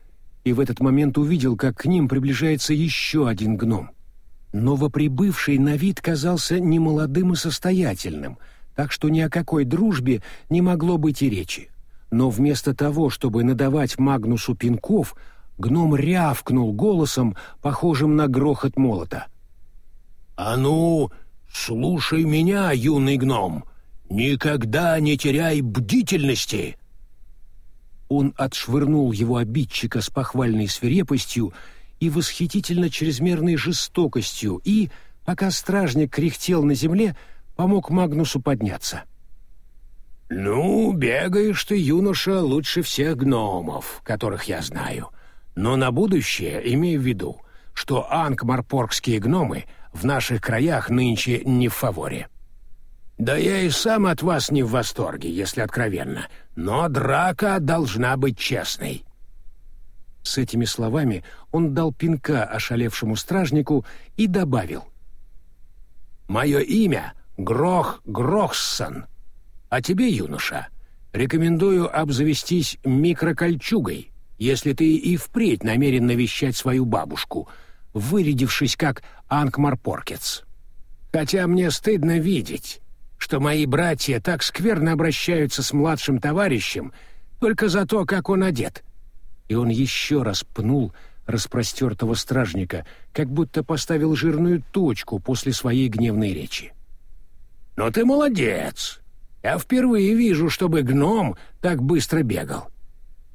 и в этот момент увидел, как к ним приближается еще один гном. Новоприбывший на вид казался немолодым и состоятельным, так что ни о какой дружбе не могло быть и речи. Но вместо того, чтобы надавать Магнусу пинков, гном рявкнул голосом, похожим на грохот молота. «А ну, слушай меня, юный гном! Никогда не теряй бдительности!» Он отшвырнул его обидчика с похвальной свирепостью и восхитительно чрезмерной жестокостью и, пока стражник кряхтел на земле, помог Магнусу подняться. «Ну, бегаешь ты, юноша, лучше всех гномов, которых я знаю. Но на будущее имей в виду, что ангмарпоргские гномы в наших краях нынче не в фаворе. Да я и сам от вас не в восторге, если откровенно, но драка должна быть честной». С этими словами он дал пинка ошалевшему стражнику и добавил. «Мое имя Грох Грохсон, а тебе, юноша, рекомендую обзавестись микрокольчугой, если ты и впредь намерен навещать свою бабушку, вырядившись как Анкмарпоркец. Хотя мне стыдно видеть, что мои братья так скверно обращаются с младшим товарищем только за то, как он одет» и он еще раз пнул распростертого стражника, как будто поставил жирную точку после своей гневной речи. «Но ты молодец! Я впервые вижу, чтобы гном так быстро бегал.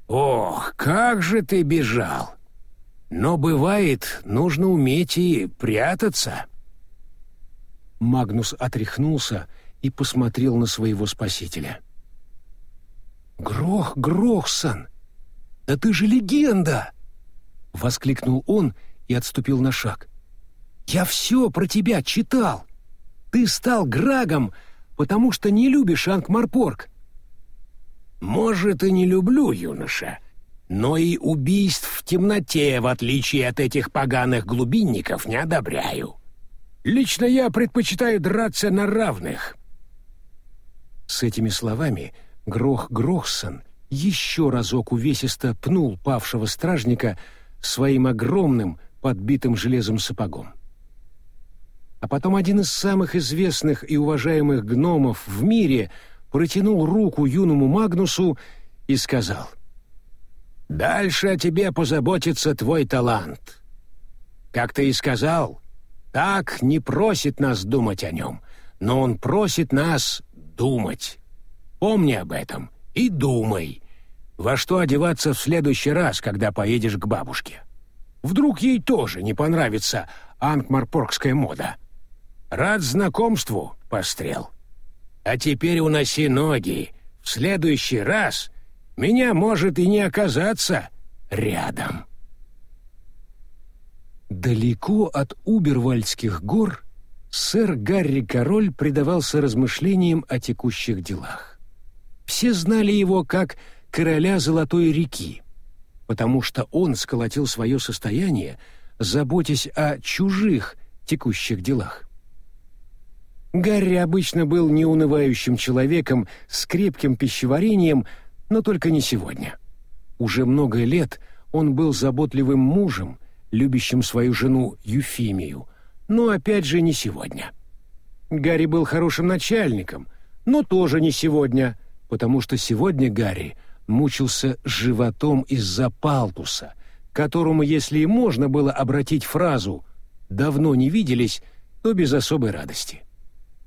Ох, как же ты бежал! Но бывает, нужно уметь и прятаться». Магнус отряхнулся и посмотрел на своего спасителя. «Грох, Грохсон!» «Да ты же легенда!» — воскликнул он и отступил на шаг. «Я все про тебя читал. Ты стал Грагом, потому что не любишь Ангмарпорг». «Может, и не люблю, юноша, но и убийств в темноте, в отличие от этих поганых глубинников, не одобряю. Лично я предпочитаю драться на равных». С этими словами Грох Грохсон — еще разок увесисто пнул павшего стражника своим огромным, подбитым железом сапогом. А потом один из самых известных и уважаемых гномов в мире протянул руку юному Магнусу и сказал «Дальше о тебе позаботится твой талант. Как ты и сказал, так не просит нас думать о нем, но он просит нас думать. Помни об этом и думай, во что одеваться в следующий раз, когда поедешь к бабушке. Вдруг ей тоже не понравится ангмарпоргская мода. Рад знакомству, пострел. А теперь уноси ноги. В следующий раз меня может и не оказаться рядом. Далеко от Убервальдских гор сэр Гарри Король предавался размышлениям о текущих делах. Все знали его как короля Золотой реки, потому что он сколотил свое состояние, заботясь о чужих текущих делах. Гарри обычно был неунывающим человеком с крепким пищеварением, но только не сегодня. Уже много лет он был заботливым мужем, любящим свою жену Юфимию, но опять же не сегодня. Гарри был хорошим начальником, но тоже не сегодня, потому что сегодня Гарри мучился животом из-за палтуса, которому, если и можно было обратить фразу «давно не виделись», то без особой радости.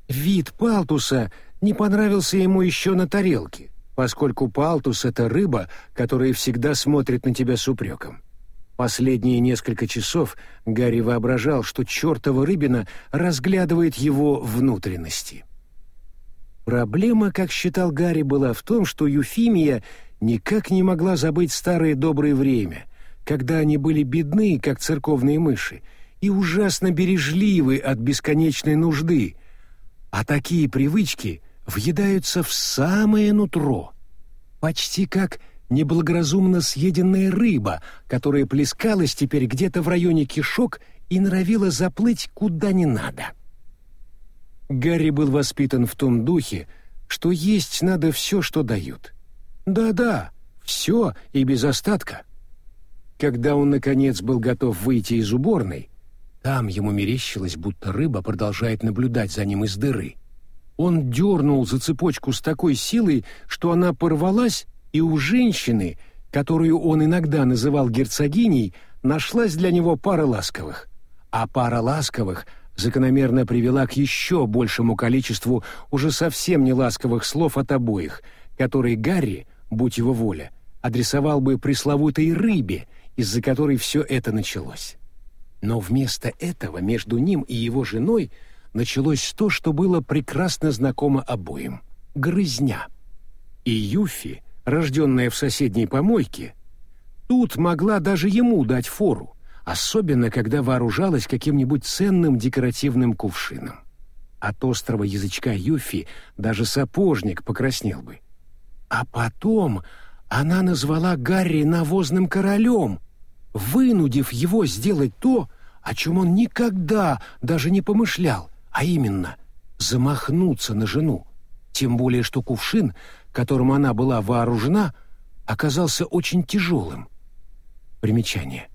Вид палтуса не понравился ему еще на тарелке, поскольку палтус — это рыба, которая всегда смотрит на тебя с упреком. Последние несколько часов Гарри воображал, что чертова рыбина разглядывает его внутренности. Проблема, как считал Гарри, была в том, что Юфимия никак не могла забыть старое доброе время, когда они были бедны, как церковные мыши, и ужасно бережливы от бесконечной нужды, а такие привычки въедаются в самое нутро, почти как неблагоразумно съеденная рыба, которая плескалась теперь где-то в районе кишок и норовила заплыть куда не надо. Гарри был воспитан в том духе, что есть надо все, что дают — да-да, все и без остатка. Когда он, наконец, был готов выйти из уборной, там ему мерещилось, будто рыба продолжает наблюдать за ним из дыры. Он дернул за цепочку с такой силой, что она порвалась, и у женщины, которую он иногда называл герцогиней, нашлась для него пара ласковых. А пара ласковых закономерно привела к еще большему количеству уже совсем не ласковых слов от обоих, которые Гарри, будь его воля, адресовал бы пресловутой рыбе, из-за которой все это началось. Но вместо этого между ним и его женой началось то, что было прекрасно знакомо обоим — грызня. И Юфи, рожденная в соседней помойке, тут могла даже ему дать фору, особенно когда вооружалась каким-нибудь ценным декоративным кувшином. От острого язычка Юфи даже сапожник покраснел бы. А потом она назвала Гарри навозным королем, вынудив его сделать то, о чем он никогда даже не помышлял, а именно замахнуться на жену, тем более что кувшин, которым она была вооружена, оказался очень тяжелым. Примечание.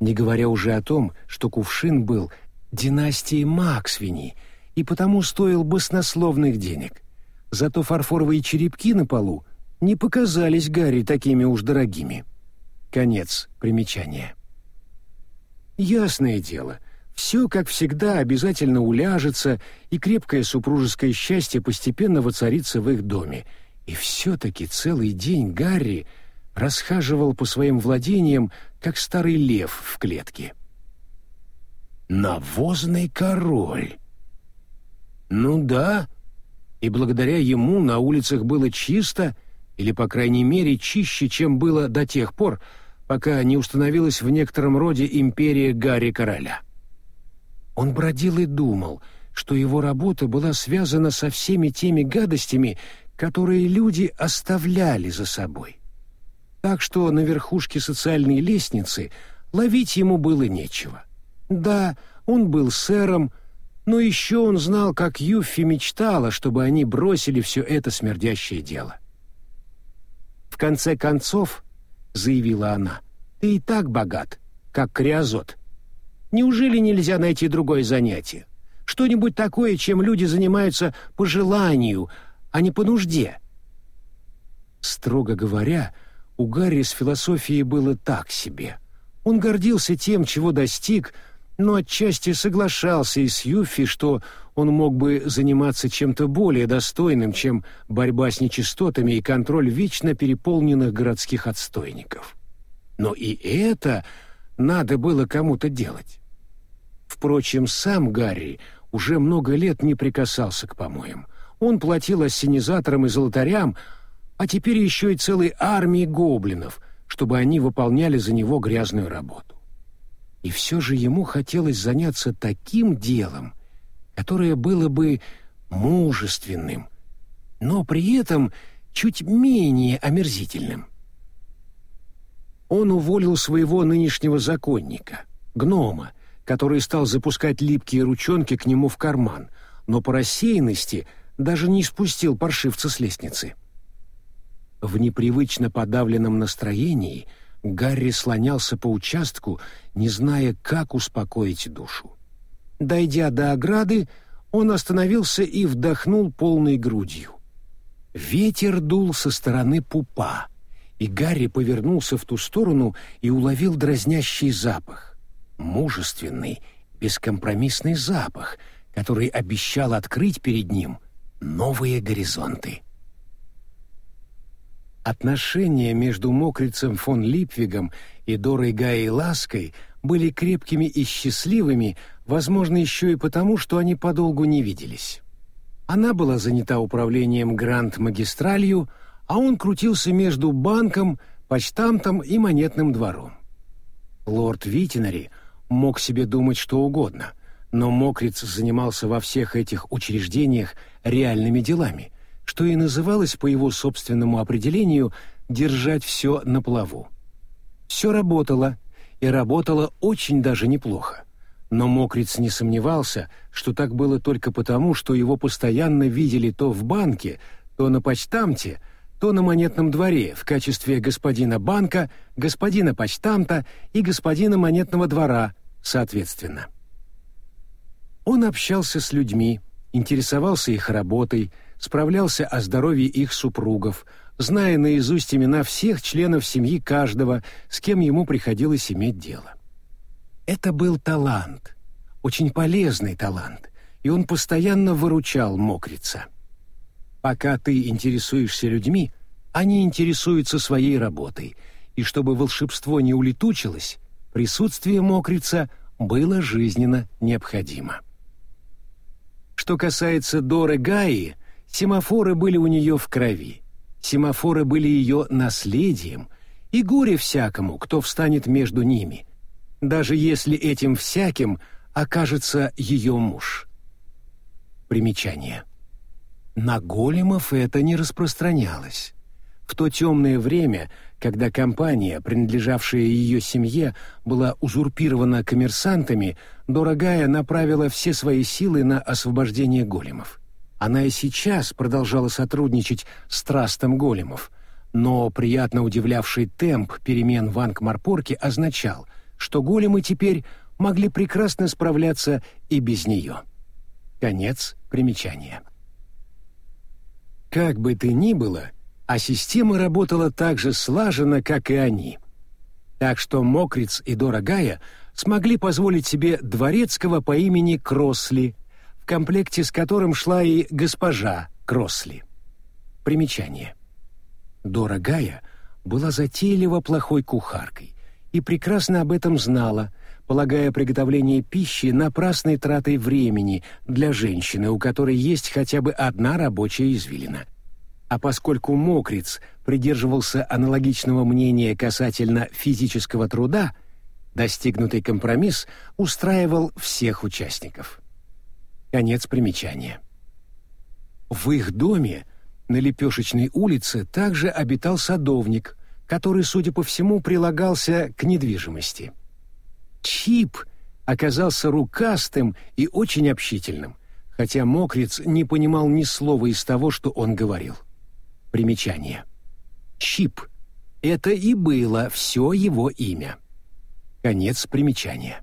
Не говоря уже о том, что кувшин был династии Максвини и потому стоил баснословных денег. Зато фарфоровые черепки на полу не показались Гарри такими уж дорогими. Конец примечания. Ясное дело, все, как всегда, обязательно уляжется, и крепкое супружеское счастье постепенно воцарится в их доме. И все-таки целый день Гарри расхаживал по своим владениям, как старый лев в клетке. Навозный король. Ну да, и благодаря ему на улицах было чисто, или, по крайней мере, чище, чем было до тех пор, пока не установилась в некотором роде империя Гарри Короля. Он бродил и думал, что его работа была связана со всеми теми гадостями, которые люди оставляли за собой. Так что на верхушке социальной лестницы ловить ему было нечего. Да, он был сэром, но еще он знал, как Юффи мечтала, чтобы они бросили все это смердящее дело. В конце концов, — заявила она. «Ты и так богат, как криозот. Неужели нельзя найти другое занятие? Что-нибудь такое, чем люди занимаются по желанию, а не по нужде?» Строго говоря, у Гарри с философией было так себе. Он гордился тем, чего достиг, но отчасти соглашался и с Юффи, что он мог бы заниматься чем-то более достойным, чем борьба с нечистотами и контроль вечно переполненных городских отстойников. Но и это надо было кому-то делать. Впрочем, сам Гарри уже много лет не прикасался к помоям. Он платил ассенизаторам и золотарям, а теперь еще и целой армии гоблинов, чтобы они выполняли за него грязную работу. И все же ему хотелось заняться таким делом — которое было бы мужественным, но при этом чуть менее омерзительным. Он уволил своего нынешнего законника, гнома, который стал запускать липкие ручонки к нему в карман, но по рассеянности даже не спустил паршивца с лестницы. В непривычно подавленном настроении Гарри слонялся по участку, не зная, как успокоить душу. Дойдя до ограды, он остановился и вдохнул полной грудью. Ветер дул со стороны пупа, и Гарри повернулся в ту сторону и уловил дразнящий запах. Мужественный, бескомпромиссный запах, который обещал открыть перед ним новые горизонты. Отношения между мокрицем фон Липвигом и Дорой Гаей Лаской были крепкими и счастливыми возможно, еще и потому, что они подолгу не виделись. Она была занята управлением Гранд-магистралью, а он крутился между банком, почтамтом и монетным двором. Лорд Витинари мог себе думать что угодно, но Мокриц занимался во всех этих учреждениях реальными делами, что и называлось по его собственному определению «держать все на плаву». Все работало, и работало очень даже неплохо. Но Мокриц не сомневался, что так было только потому, что его постоянно видели то в банке, то на почтамте, то на монетном дворе в качестве господина банка, господина почтамта и господина монетного двора, соответственно. Он общался с людьми, интересовался их работой, справлялся о здоровье их супругов, зная наизусть имена всех членов семьи каждого, с кем ему приходилось иметь дело. Это был талант, очень полезный талант, и он постоянно выручал мокрица. Пока ты интересуешься людьми, они интересуются своей работой, и чтобы волшебство не улетучилось, присутствие мокрица было жизненно необходимо. Что касается Доры Гаи, семафоры были у нее в крови. Семафоры были ее наследием, и горе всякому, кто встанет между ними, даже если этим всяким окажется ее муж. Примечание. На големов это не распространялось. В то темное время, когда компания, принадлежавшая ее семье, была узурпирована коммерсантами, Дорогая направила все свои силы на освобождение големов. Она и сейчас продолжала сотрудничать с трастом големов, но приятно удивлявший темп перемен в Ангмарпорке означал, что големы теперь могли прекрасно справляться и без нее. Конец примечания. Как бы то ни было, а система работала так же слаженно, как и они. Так что Мокриц и Дорогая смогли позволить себе дворецкого по имени Кросли, в комплекте с которым шла и госпожа Кросли. Примечание. Дорогая была затейливо плохой кухаркой и прекрасно об этом знала, полагая приготовление пищи напрасной тратой времени для женщины, у которой есть хотя бы одна рабочая извилина. А поскольку Мокриц придерживался аналогичного мнения касательно физического труда, достигнутый компромисс устраивал всех участников. Конец примечания. В их доме на Лепешечной улице также обитал садовник, который, судя по всему, прилагался к недвижимости. Чип оказался рукастым и очень общительным, хотя Мокриц не понимал ни слова из того, что он говорил. Примечание. Чип — это и было все его имя. Конец примечания.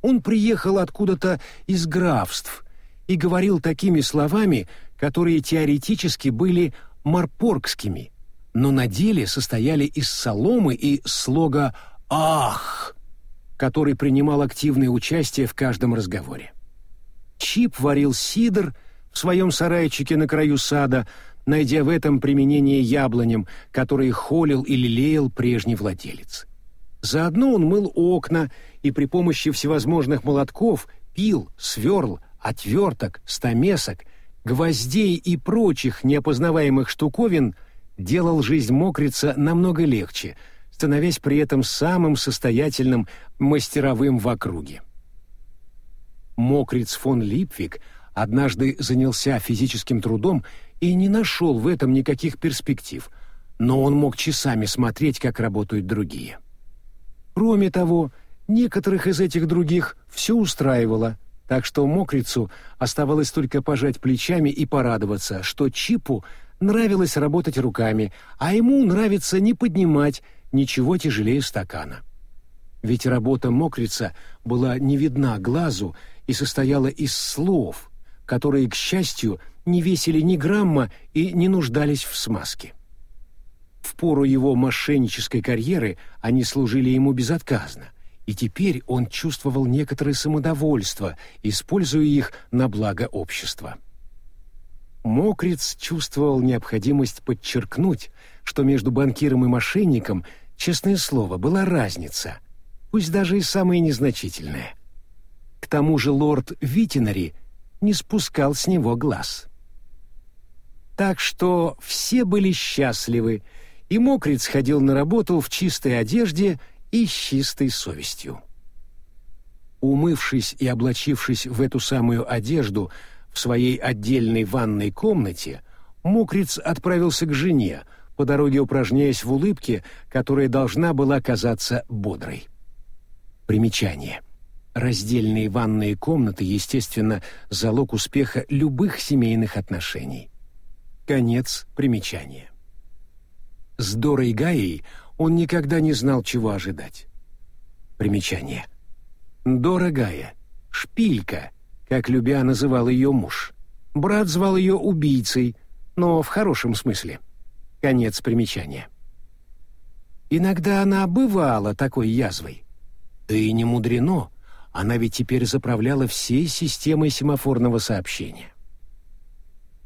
Он приехал откуда-то из графств и говорил такими словами, которые теоретически были марпоргскими, но на деле состояли из соломы и слога «Ах!», который принимал активное участие в каждом разговоре. Чип варил сидр в своем сарайчике на краю сада, найдя в этом применение яблоням, которые холил и лелеял прежний владелец. Заодно он мыл окна и при помощи всевозможных молотков, пил, сверл, отверток, стамесок, гвоздей и прочих неопознаваемых штуковин делал жизнь мокрица намного легче — становясь при этом самым состоятельным мастеровым в округе. Мокриц фон Липвик однажды занялся физическим трудом и не нашел в этом никаких перспектив, но он мог часами смотреть, как работают другие. Кроме того, некоторых из этих других все устраивало, так что Мокрицу оставалось только пожать плечами и порадоваться, что Чипу нравилось работать руками, а ему нравится не поднимать ничего тяжелее стакана. Ведь работа мокрица была не видна глазу и состояла из слов, которые, к счастью, не весили ни грамма и не нуждались в смазке. В пору его мошеннической карьеры они служили ему безотказно, и теперь он чувствовал некоторое самодовольство, используя их на благо общества. Мокриц чувствовал необходимость подчеркнуть, что между банкиром и мошенником – Честное слово, была разница, пусть даже и самая незначительная. К тому же лорд Витинари не спускал с него глаз. Так что все были счастливы, и Мокриц ходил на работу в чистой одежде и с чистой совестью. Умывшись и облачившись в эту самую одежду в своей отдельной ванной комнате, Мокриц отправился к жене, по дороге упражняясь в улыбке, которая должна была казаться бодрой. Примечание. Раздельные ванные комнаты, естественно, залог успеха любых семейных отношений. Конец примечания. С Дорой Гаей он никогда не знал, чего ожидать. Примечание. Дора Гая, шпилька, как любя называл ее муж. Брат звал ее убийцей, но в хорошем смысле. Конец примечания. Иногда она бывала такой язвой. Да и не мудрено, она ведь теперь заправляла всей системой семафорного сообщения.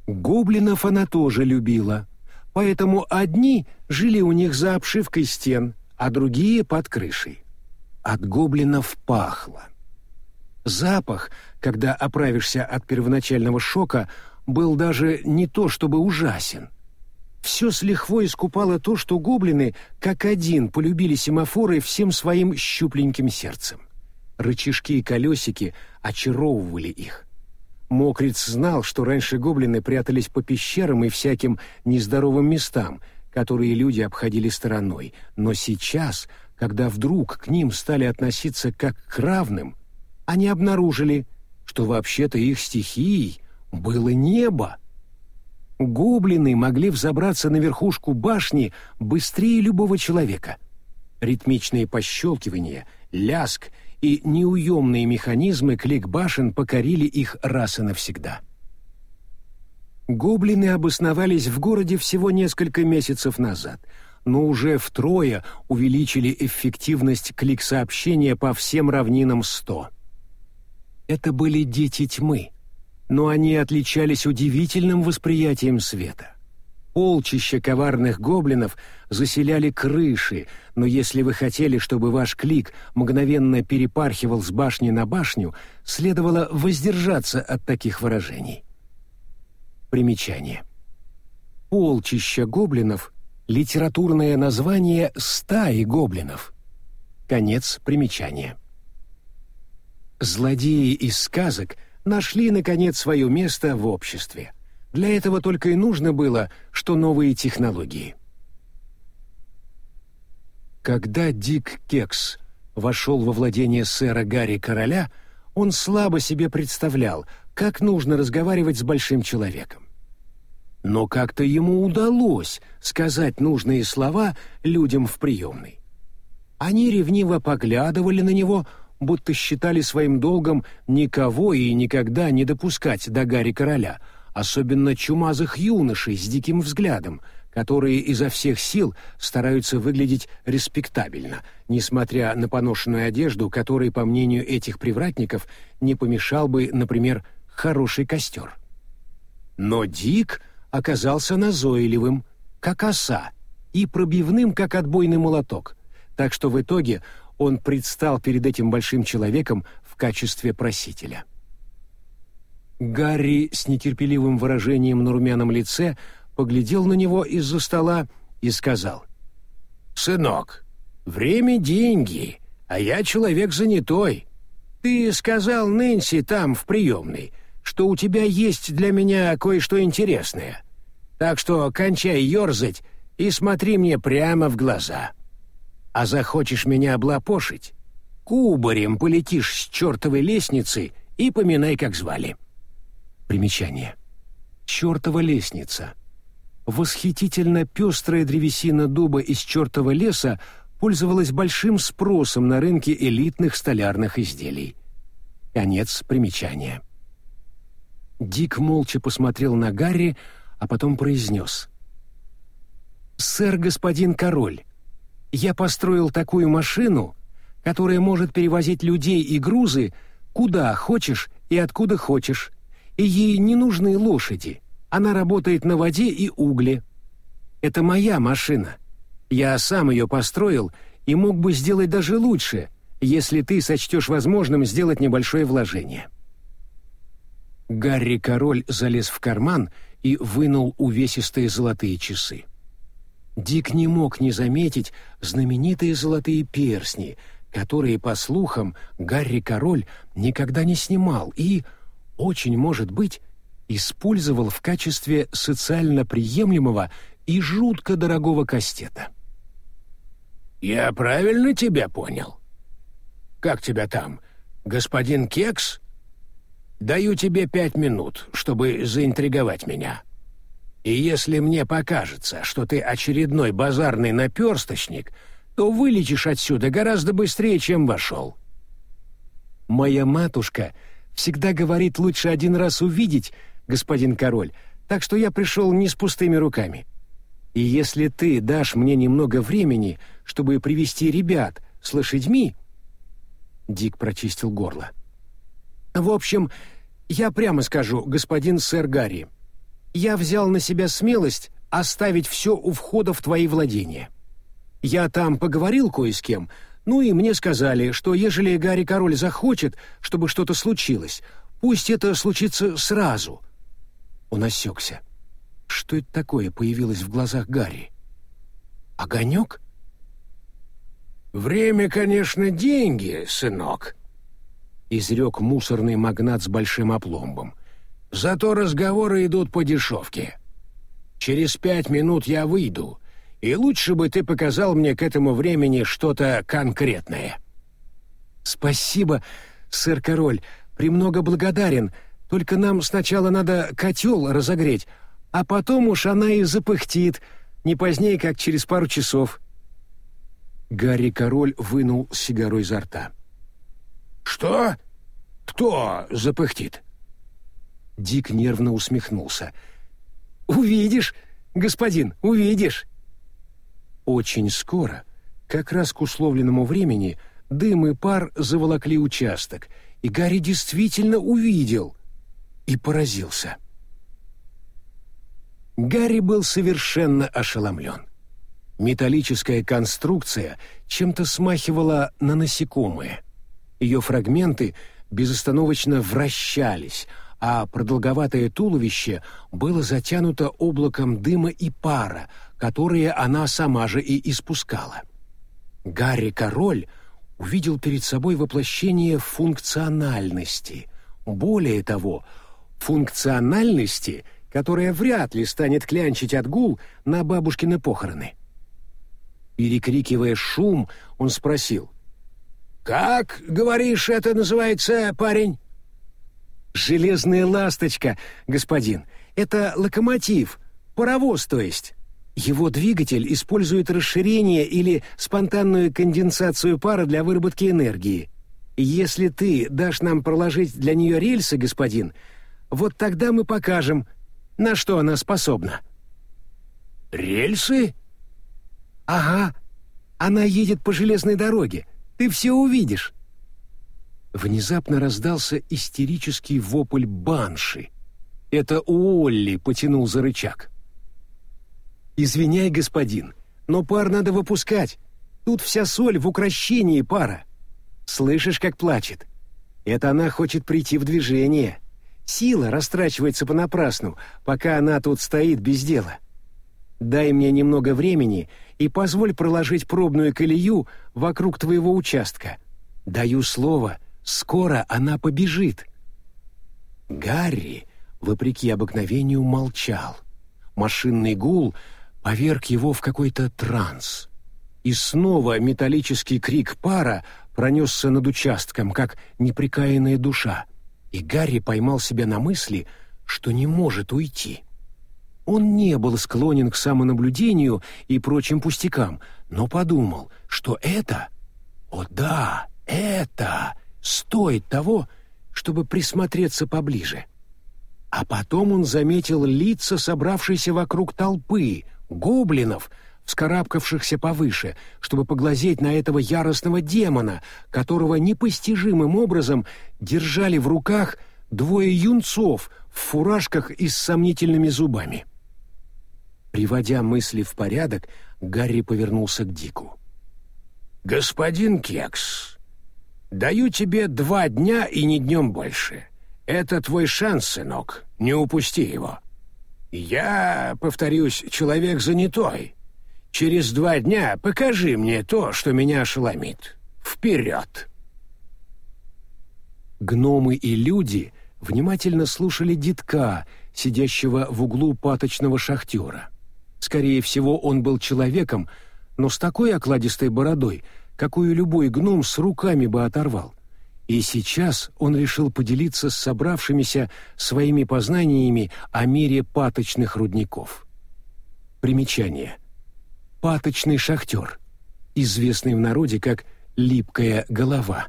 Гоблинов она тоже любила, поэтому одни жили у них за обшивкой стен, а другие под крышей. От гоблинов пахло. Запах, когда оправишься от первоначального шока, был даже не то чтобы ужасен. Все с лихвой искупало то, что гоблины, как один, полюбили семафоры всем своим щупленьким сердцем. Рычажки и колесики очаровывали их. Мокриц знал, что раньше гоблины прятались по пещерам и всяким нездоровым местам, которые люди обходили стороной, но сейчас, когда вдруг к ним стали относиться как к равным, они обнаружили, что вообще-то их стихией было небо. Гоблины могли взобраться на верхушку башни быстрее любого человека. Ритмичные пощелкивания, ляск и неуемные механизмы клик башен покорили их раз и навсегда. Гоблины обосновались в городе всего несколько месяцев назад, но уже втрое увеличили эффективность клик-сообщения по всем равнинам 100. Это были дети тьмы, но они отличались удивительным восприятием света. Полчища коварных гоблинов заселяли крыши, но если вы хотели, чтобы ваш клик мгновенно перепархивал с башни на башню, следовало воздержаться от таких выражений. Примечание. Полчища гоблинов — литературное название стаи гоблинов. Конец примечания. Злодеи из сказок нашли, наконец, свое место в обществе. Для этого только и нужно было, что новые технологии. Когда Дик Кекс вошел во владение сэра Гарри Короля, он слабо себе представлял, как нужно разговаривать с большим человеком. Но как-то ему удалось сказать нужные слова людям в приемной. Они ревниво поглядывали на него, будто считали своим долгом никого и никогда не допускать до Гарри Короля, особенно чумазых юношей с диким взглядом, которые изо всех сил стараются выглядеть респектабельно, несмотря на поношенную одежду, которой, по мнению этих привратников, не помешал бы, например, хороший костер. Но Дик оказался назойливым, как оса, и пробивным, как отбойный молоток, так что в итоге он предстал перед этим большим человеком в качестве просителя. Гарри с нетерпеливым выражением на румяном лице поглядел на него из-за стола и сказал. «Сынок, время — деньги, а я человек занятой. Ты сказал Нэнси там, в приемной, что у тебя есть для меня кое-что интересное. Так что кончай ерзать и смотри мне прямо в глаза» а захочешь меня облапошить, кубарем полетишь с чертовой лестницы и поминай, как звали. Примечание. Чертова лестница. Восхитительно пестрая древесина дуба из чертова леса пользовалась большим спросом на рынке элитных столярных изделий. Конец примечания. Дик молча посмотрел на Гарри, а потом произнес. «Сэр, господин король, я построил такую машину, которая может перевозить людей и грузы куда хочешь и откуда хочешь, и ей не нужны лошади. Она работает на воде и угле. Это моя машина. Я сам ее построил и мог бы сделать даже лучше, если ты сочтешь возможным сделать небольшое вложение». Гарри Король залез в карман и вынул увесистые золотые часы. Дик не мог не заметить знаменитые золотые перстни, которые, по слухам, Гарри Король никогда не снимал и, очень может быть, использовал в качестве социально приемлемого и жутко дорогого кастета. «Я правильно тебя понял? Как тебя там, господин Кекс? Даю тебе пять минут, чтобы заинтриговать меня». И если мне покажется, что ты очередной базарный наперсточник, то вылетишь отсюда гораздо быстрее, чем вошел». «Моя матушка всегда говорит, лучше один раз увидеть, господин король, так что я пришел не с пустыми руками. И если ты дашь мне немного времени, чтобы привести ребят с лошадьми...» Дик прочистил горло. «В общем, я прямо скажу, господин сэр Гарри, я взял на себя смелость оставить все у входа в твои владения. Я там поговорил кое с кем, ну и мне сказали, что ежели Гарри Король захочет, чтобы что-то случилось, пусть это случится сразу». Он осекся. Что это такое появилось в глазах Гарри? Огонек? «Время, конечно, деньги, сынок», — изрек мусорный магнат с большим опломбом. «Зато разговоры идут по дешевке. Через пять минут я выйду, и лучше бы ты показал мне к этому времени что-то конкретное». «Спасибо, сэр-король, премного благодарен. Только нам сначала надо котел разогреть, а потом уж она и запыхтит, не позднее, как через пару часов». Гарри Король вынул сигару изо рта. «Что? Кто запыхтит?» Дик нервно усмехнулся. «Увидишь, господин, увидишь!» Очень скоро, как раз к условленному времени, дым и пар заволокли участок, и Гарри действительно увидел и поразился. Гарри был совершенно ошеломлен. Металлическая конструкция чем-то смахивала на насекомое. Ее фрагменты безостановочно вращались, а продолговатое туловище было затянуто облаком дыма и пара, которые она сама же и испускала. Гарри Король увидел перед собой воплощение функциональности. Более того, функциональности, которая вряд ли станет клянчить отгул на бабушкины похороны. Перекрикивая шум, он спросил. «Как, говоришь, это называется, парень?» «Железная ласточка, господин. Это локомотив, паровоз, то есть. Его двигатель использует расширение или спонтанную конденсацию пара для выработки энергии. Если ты дашь нам проложить для нее рельсы, господин, вот тогда мы покажем, на что она способна». «Рельсы?» «Ага, она едет по железной дороге. Ты все увидишь». Внезапно раздался истерический вопль банши. Это Уолли потянул за рычаг. «Извиняй, господин, но пар надо выпускать. Тут вся соль в укращении пара. Слышишь, как плачет? Это она хочет прийти в движение. Сила растрачивается понапрасну, пока она тут стоит без дела. Дай мне немного времени, и позволь проложить пробную колею вокруг твоего участка. Даю слово, скоро она побежит». Гарри, вопреки обыкновению, молчал. Машинный гул поверг его в какой-то транс. И снова металлический крик пара пронесся над участком, как неприкаянная душа, и Гарри поймал себя на мысли, что не может уйти. Он не был склонен к самонаблюдению и прочим пустякам, но подумал, что это, о да, это стоит того, чтобы присмотреться поближе. А потом он заметил лица, собравшиеся вокруг толпы, гоблинов, вскарабкавшихся повыше, чтобы поглазеть на этого яростного демона, которого непостижимым образом держали в руках двое юнцов в фуражках и с сомнительными зубами. Приводя мысли в порядок, Гарри повернулся к Дику. «Господин Кекс, даю тебе два дня и не днем больше. Это твой шанс, сынок, не упусти его. Я, повторюсь, человек занятой. Через два дня покажи мне то, что меня ошеломит. Вперед!» Гномы и люди внимательно слушали детка, сидящего в углу паточного шахтера. Скорее всего, он был человеком, но с такой окладистой бородой, какую любой гном с руками бы оторвал. И сейчас он решил поделиться с собравшимися своими познаниями о мире паточных рудников. Примечание. Паточный шахтер, известный в народе как «липкая голова».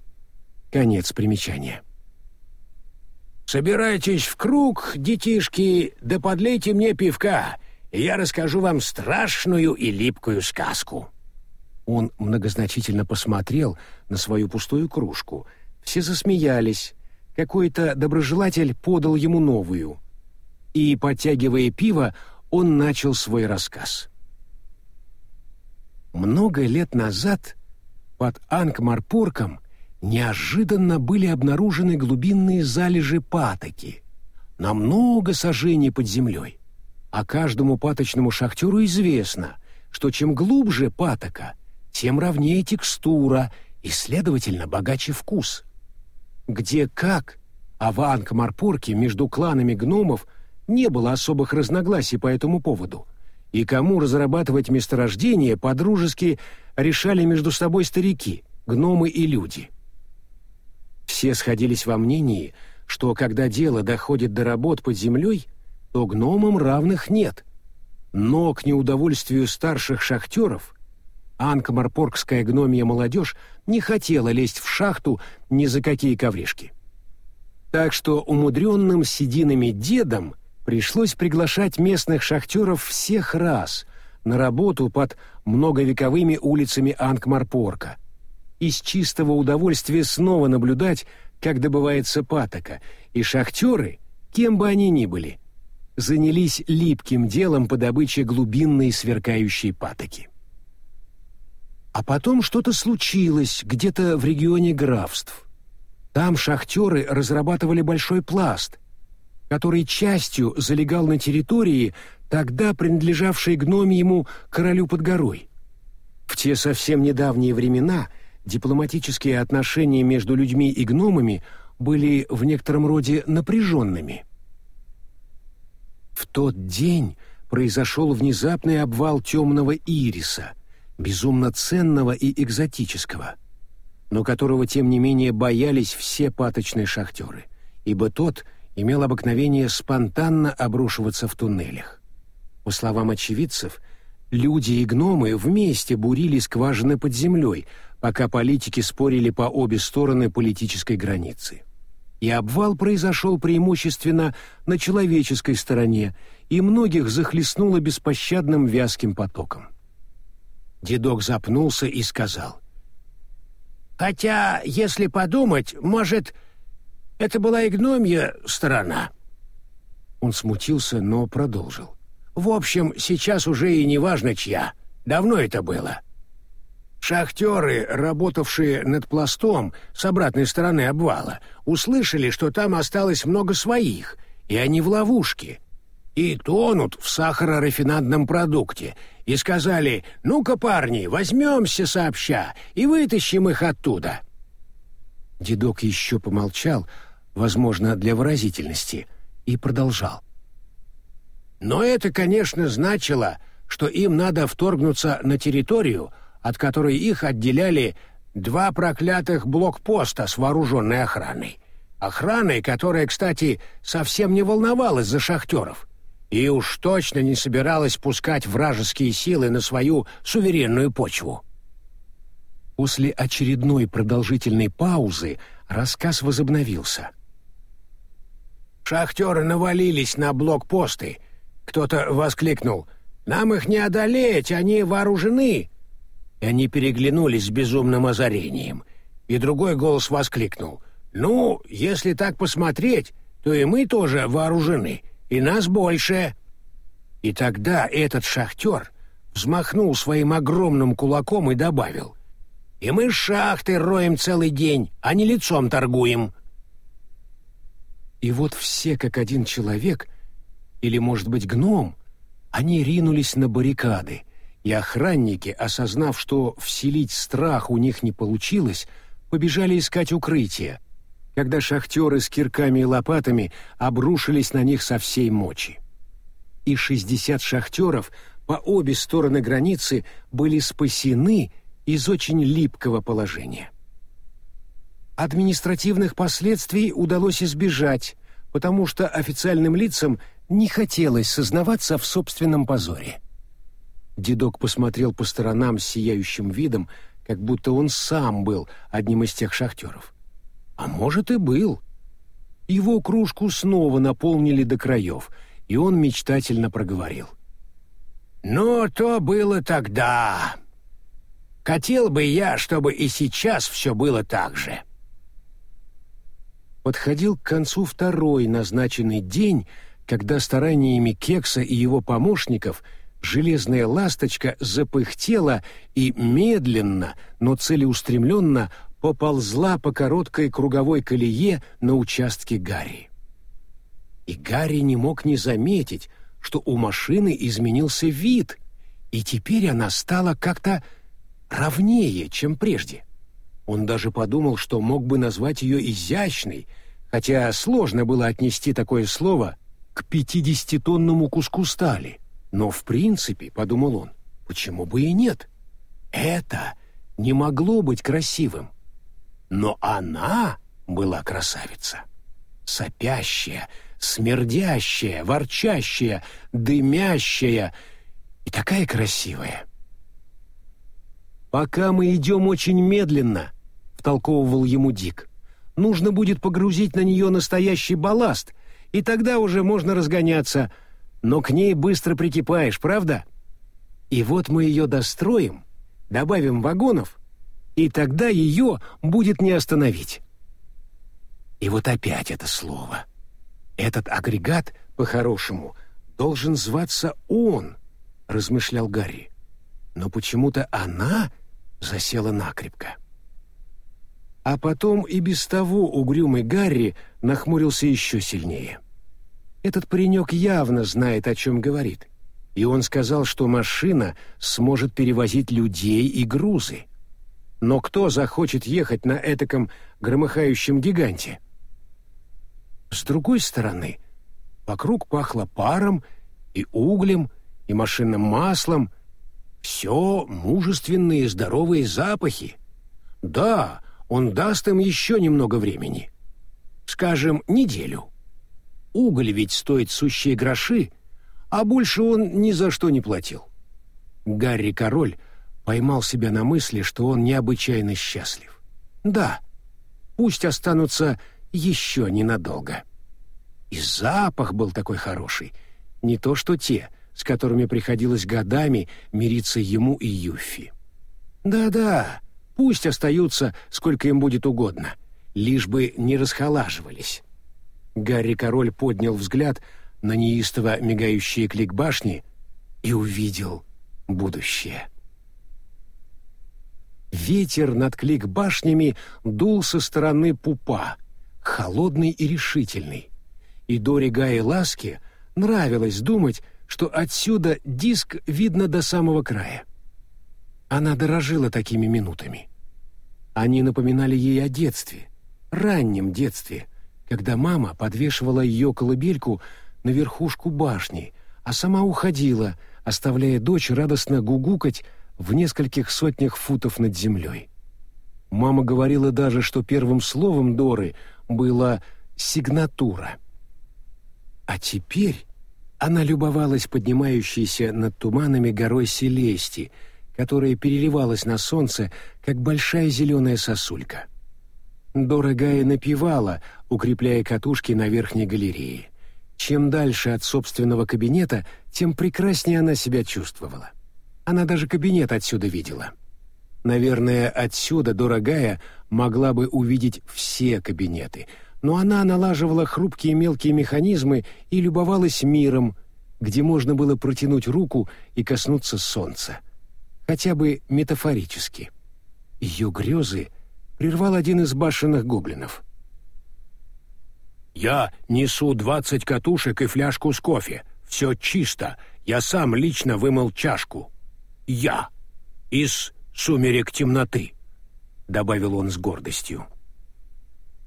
Конец примечания. «Собирайтесь в круг, детишки, да подлейте мне пивка, и я расскажу вам страшную и липкую сказку». Он многозначительно посмотрел на свою пустую кружку — все засмеялись. Какой-то доброжелатель подал ему новую. И, подтягивая пиво, он начал свой рассказ. Много лет назад под Анкмарпорком неожиданно были обнаружены глубинные залежи патоки, на много сажений под землей. А каждому паточному шахтеру известно, что чем глубже патока, тем ровнее текстура и, следовательно, богаче вкус где как, а в Анкмарпорке между кланами гномов не было особых разногласий по этому поводу. И кому разрабатывать месторождение, подружески решали между собой старики, гномы и люди. Все сходились во мнении, что когда дело доходит до работ под землей, то гномам равных нет. Но к неудовольствию старших шахтеров Анкмарпоркская гномия молодежь не хотела лезть в шахту ни за какие ковришки. Так что умудренным сединами дедам пришлось приглашать местных шахтеров всех раз на работу под многовековыми улицами Анкмарпорка. Из чистого удовольствия снова наблюдать, как добывается патока, и шахтеры, кем бы они ни были, занялись липким делом по добыче глубинной сверкающей патоки. А потом что-то случилось где-то в регионе графств. Там шахтеры разрабатывали большой пласт, который частью залегал на территории, тогда принадлежавшей гномьему королю под горой. В те совсем недавние времена дипломатические отношения между людьми и гномами были в некотором роде напряженными. В тот день произошел внезапный обвал темного ириса, безумно ценного и экзотического, но которого, тем не менее, боялись все паточные шахтеры, ибо тот имел обыкновение спонтанно обрушиваться в туннелях. По словам очевидцев, люди и гномы вместе бурили скважины под землей, пока политики спорили по обе стороны политической границы. И обвал произошел преимущественно на человеческой стороне, и многих захлестнуло беспощадным вязким потоком. Дедок запнулся и сказал. «Хотя, если подумать, может, это была и гномья сторона». Он смутился, но продолжил. «В общем, сейчас уже и не важно чья. Давно это было». Шахтеры, работавшие над пластом с обратной стороны обвала, услышали, что там осталось много своих, и они в ловушке, и тонут в сахарорафинадном продукте, и сказали «Ну-ка, парни, возьмемся сообща и вытащим их оттуда». Дедок еще помолчал, возможно, для выразительности, и продолжал. Но это, конечно, значило, что им надо вторгнуться на территорию, от которой их отделяли два проклятых блокпоста с вооруженной охраной. Охраной, которая, кстати, совсем не волновалась за шахтеров и уж точно не собиралась пускать вражеские силы на свою суверенную почву. После очередной продолжительной паузы рассказ возобновился. Шахтеры навалились на блокпосты. Кто-то воскликнул «Нам их не одолеть, они вооружены!» И они переглянулись с безумным озарением. И другой голос воскликнул «Ну, если так посмотреть, то и мы тоже вооружены» и нас больше». И тогда этот шахтер взмахнул своим огромным кулаком и добавил, «И мы шахты роем целый день, а не лицом торгуем». И вот все как один человек, или, может быть, гном, они ринулись на баррикады, и охранники, осознав, что вселить страх у них не получилось, побежали искать укрытие, когда шахтеры с кирками и лопатами обрушились на них со всей мочи. И 60 шахтеров по обе стороны границы были спасены из очень липкого положения. административных последствий удалось избежать, потому что официальным лицам не хотелось сознаваться в собственном позоре. Дедок посмотрел по сторонам с сияющим видом, как будто он сам был одним из тех шахтеров. А может и был. Его кружку снова наполнили до краев, и он мечтательно проговорил. «Ну, то было тогда. Хотел бы я, чтобы и сейчас все было так же». Подходил к концу второй назначенный день, когда стараниями Кекса и его помощников железная ласточка запыхтела и медленно, но целеустремленно поползла по короткой круговой колее на участке Гарри. И Гарри не мог не заметить, что у машины изменился вид, и теперь она стала как-то ровнее, чем прежде. Он даже подумал, что мог бы назвать ее изящной, хотя сложно было отнести такое слово к пятидесятитонному куску стали. Но в принципе, подумал он, почему бы и нет? Это не могло быть красивым. Но она была красавица. Сопящая, смердящая, ворчащая, дымящая и такая красивая. «Пока мы идем очень медленно», — втолковывал ему Дик, — «нужно будет погрузить на нее настоящий балласт, и тогда уже можно разгоняться, но к ней быстро прикипаешь, правда? И вот мы ее достроим, добавим вагонов, и тогда ее будет не остановить». И вот опять это слово. Этот агрегат, по-хорошему, должен зваться «он», — размышлял Гарри. Но почему-то она засела накрепко. А потом и без того угрюмый Гарри нахмурился еще сильнее. Этот паренек явно знает, о чем говорит, и он сказал, что машина сможет перевозить людей и грузы. Но кто захочет ехать на этаком громыхающем гиганте? С другой стороны, вокруг пахло паром и углем, и машинным маслом, все мужественные здоровые запахи. Да, он даст им еще немного времени. Скажем, неделю. Уголь ведь стоит сущие гроши, а больше он ни за что не платил. Гарри Король поймал себя на мысли, что он необычайно счастлив. Да, пусть останутся еще ненадолго. И запах был такой хороший, не то что те — с которыми приходилось годами мириться ему и Юффи. Да-да, пусть остаются, сколько им будет угодно, лишь бы не расхолаживались. Гарри Король поднял взгляд на неистово мигающие клик башни и увидел будущее. Ветер над клик башнями дул со стороны пупа, холодный и решительный. И Дори Гае Ласке нравилось думать, что отсюда диск видно до самого края. Она дорожила такими минутами. Они напоминали ей о детстве, раннем детстве, когда мама подвешивала ее колыбельку на верхушку башни, а сама уходила, оставляя дочь радостно гугукать в нескольких сотнях футов над землей. Мама говорила даже, что первым словом Доры было «сигнатура». А теперь она любовалась поднимающейся над туманами горой Селести, которая переливалась на солнце, как большая зеленая сосулька. Дорогая напевала, укрепляя катушки на верхней галерее. Чем дальше от собственного кабинета, тем прекраснее она себя чувствовала. Она даже кабинет отсюда видела. Наверное, отсюда дорогая могла бы увидеть все кабинеты — но она налаживала хрупкие мелкие механизмы и любовалась миром, где можно было протянуть руку и коснуться солнца. Хотя бы метафорически. Ее грезы прервал один из башенных гоблинов. «Я несу двадцать катушек и фляжку с кофе. Все чисто. Я сам лично вымыл чашку. Я. Из сумерек темноты», — добавил он с гордостью.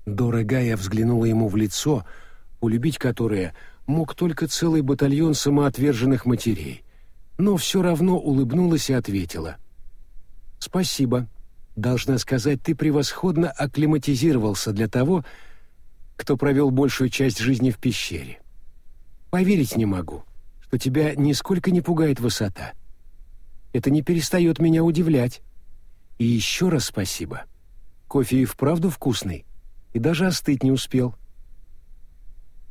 Дорогая взглянула ему в лицо, улюбить которое мог только целый батальон самоотверженных матерей, но все равно улыбнулась и ответила. «Спасибо. Должна сказать, ты превосходно акклиматизировался для того, кто провел большую часть жизни в пещере. Поверить не могу, что тебя нисколько не пугает высота. Это не перестает меня удивлять. И еще раз спасибо. Кофе и вправду вкусный, и даже остыть не успел.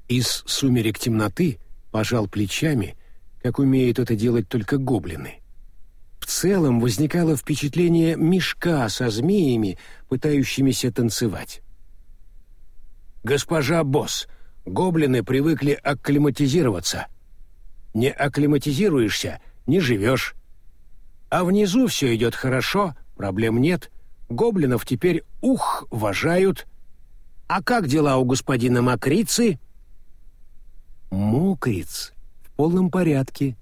Из сумерек темноты пожал плечами, как умеют это делать только гоблины. В целом возникало впечатление мешка со змеями, пытающимися танцевать. «Госпожа босс, гоблины привыкли акклиматизироваться. Не акклиматизируешься — не живешь. А внизу все идет хорошо, проблем нет. Гоблинов теперь ух, уважают. А как дела у господина Макрицы?» «Мокриц в полном порядке,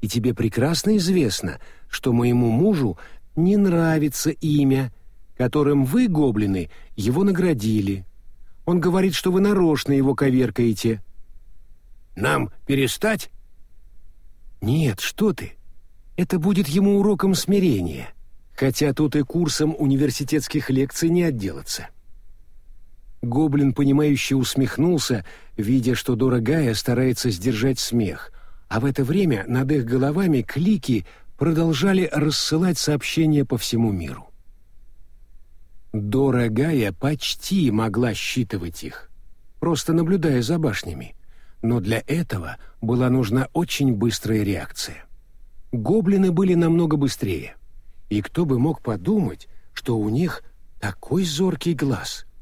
и тебе прекрасно известно, что моему мужу не нравится имя, которым вы, гоблины, его наградили. Он говорит, что вы нарочно его коверкаете». «Нам перестать?» «Нет, что ты. Это будет ему уроком смирения, хотя тут и курсом университетских лекций не отделаться». Гоблин, понимающе усмехнулся, видя, что дорогая старается сдержать смех, а в это время над их головами клики продолжали рассылать сообщения по всему миру. Дорогая почти могла считывать их, просто наблюдая за башнями, но для этого была нужна очень быстрая реакция. Гоблины были намного быстрее, и кто бы мог подумать, что у них такой зоркий глаз —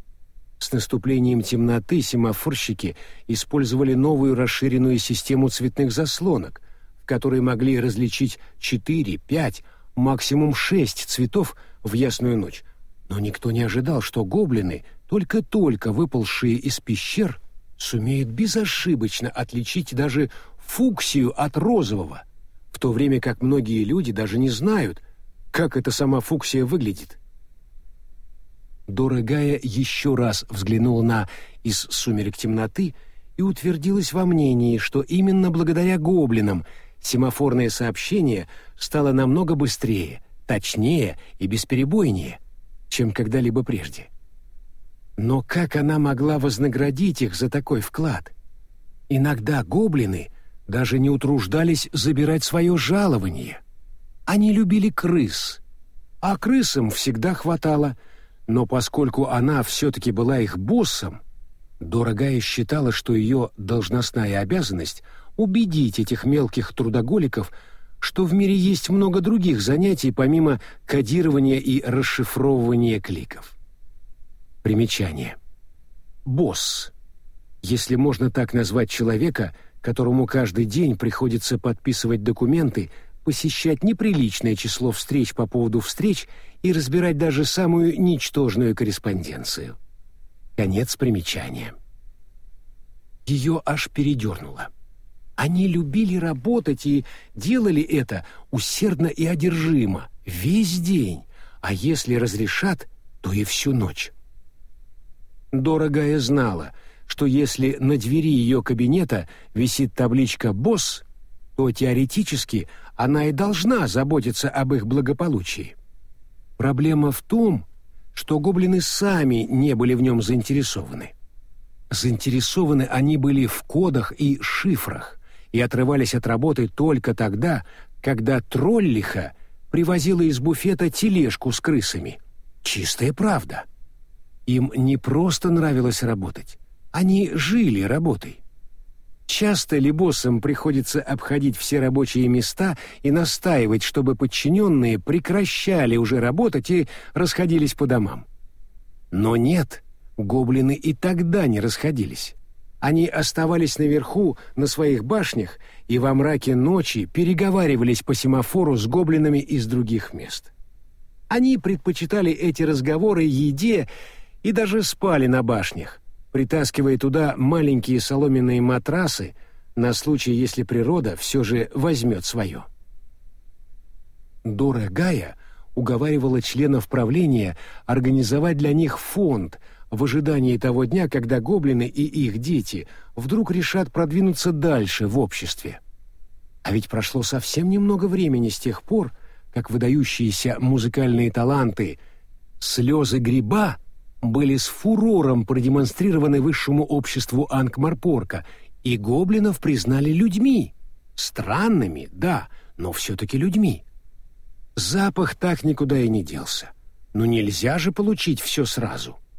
с наступлением темноты семафорщики использовали новую расширенную систему цветных заслонок, в которой могли различить 4, 5, максимум 6 цветов в ясную ночь. Но никто не ожидал, что гоблины, только-только выползшие из пещер, сумеют безошибочно отличить даже фуксию от розового, в то время как многие люди даже не знают, как эта сама фуксия выглядит. Дорогая еще раз взглянула на «Из сумерек темноты» и утвердилась во мнении, что именно благодаря гоблинам семафорное сообщение стало намного быстрее, точнее и бесперебойнее, чем когда-либо прежде. Но как она могла вознаградить их за такой вклад? Иногда гоблины даже не утруждались забирать свое жалование. Они любили крыс, а крысам всегда хватало – но поскольку она все-таки была их боссом, дорогая считала, что ее должностная обязанность — убедить этих мелких трудоголиков, что в мире есть много других занятий помимо кодирования и расшифровывания кликов. Примечание. Босс. Если можно так назвать человека, которому каждый день приходится подписывать документы — посещать неприличное число встреч по поводу встреч и разбирать даже самую ничтожную корреспонденцию. Конец примечания. Ее аж передернуло. Они любили работать и делали это усердно и одержимо, весь день, а если разрешат, то и всю ночь. Дорогая знала, что если на двери ее кабинета висит табличка «Босс», то теоретически она и должна заботиться об их благополучии. Проблема в том, что гоблины сами не были в нем заинтересованы. Заинтересованы они были в кодах и шифрах и отрывались от работы только тогда, когда троллиха привозила из буфета тележку с крысами. Чистая правда. Им не просто нравилось работать, они жили работой. Часто ли боссам приходится обходить все рабочие места и настаивать, чтобы подчиненные прекращали уже работать и расходились по домам? Но нет, гоблины и тогда не расходились. Они оставались наверху, на своих башнях, и во мраке ночи переговаривались по семафору с гоблинами из других мест. Они предпочитали эти разговоры еде и даже спали на башнях, притаскивая туда маленькие соломенные матрасы на случай, если природа все же возьмет свое. Дора Гая уговаривала членов правления организовать для них фонд в ожидании того дня, когда гоблины и их дети вдруг решат продвинуться дальше в обществе. А ведь прошло совсем немного времени с тех пор, как выдающиеся музыкальные таланты Слезы гриба были с фурором продемонстрированы высшему обществу Ангмарпорка, и гоблинов признали людьми. Странными, да, но все-таки людьми. Запах так никуда и не делся. Но нельзя же получить все сразу. —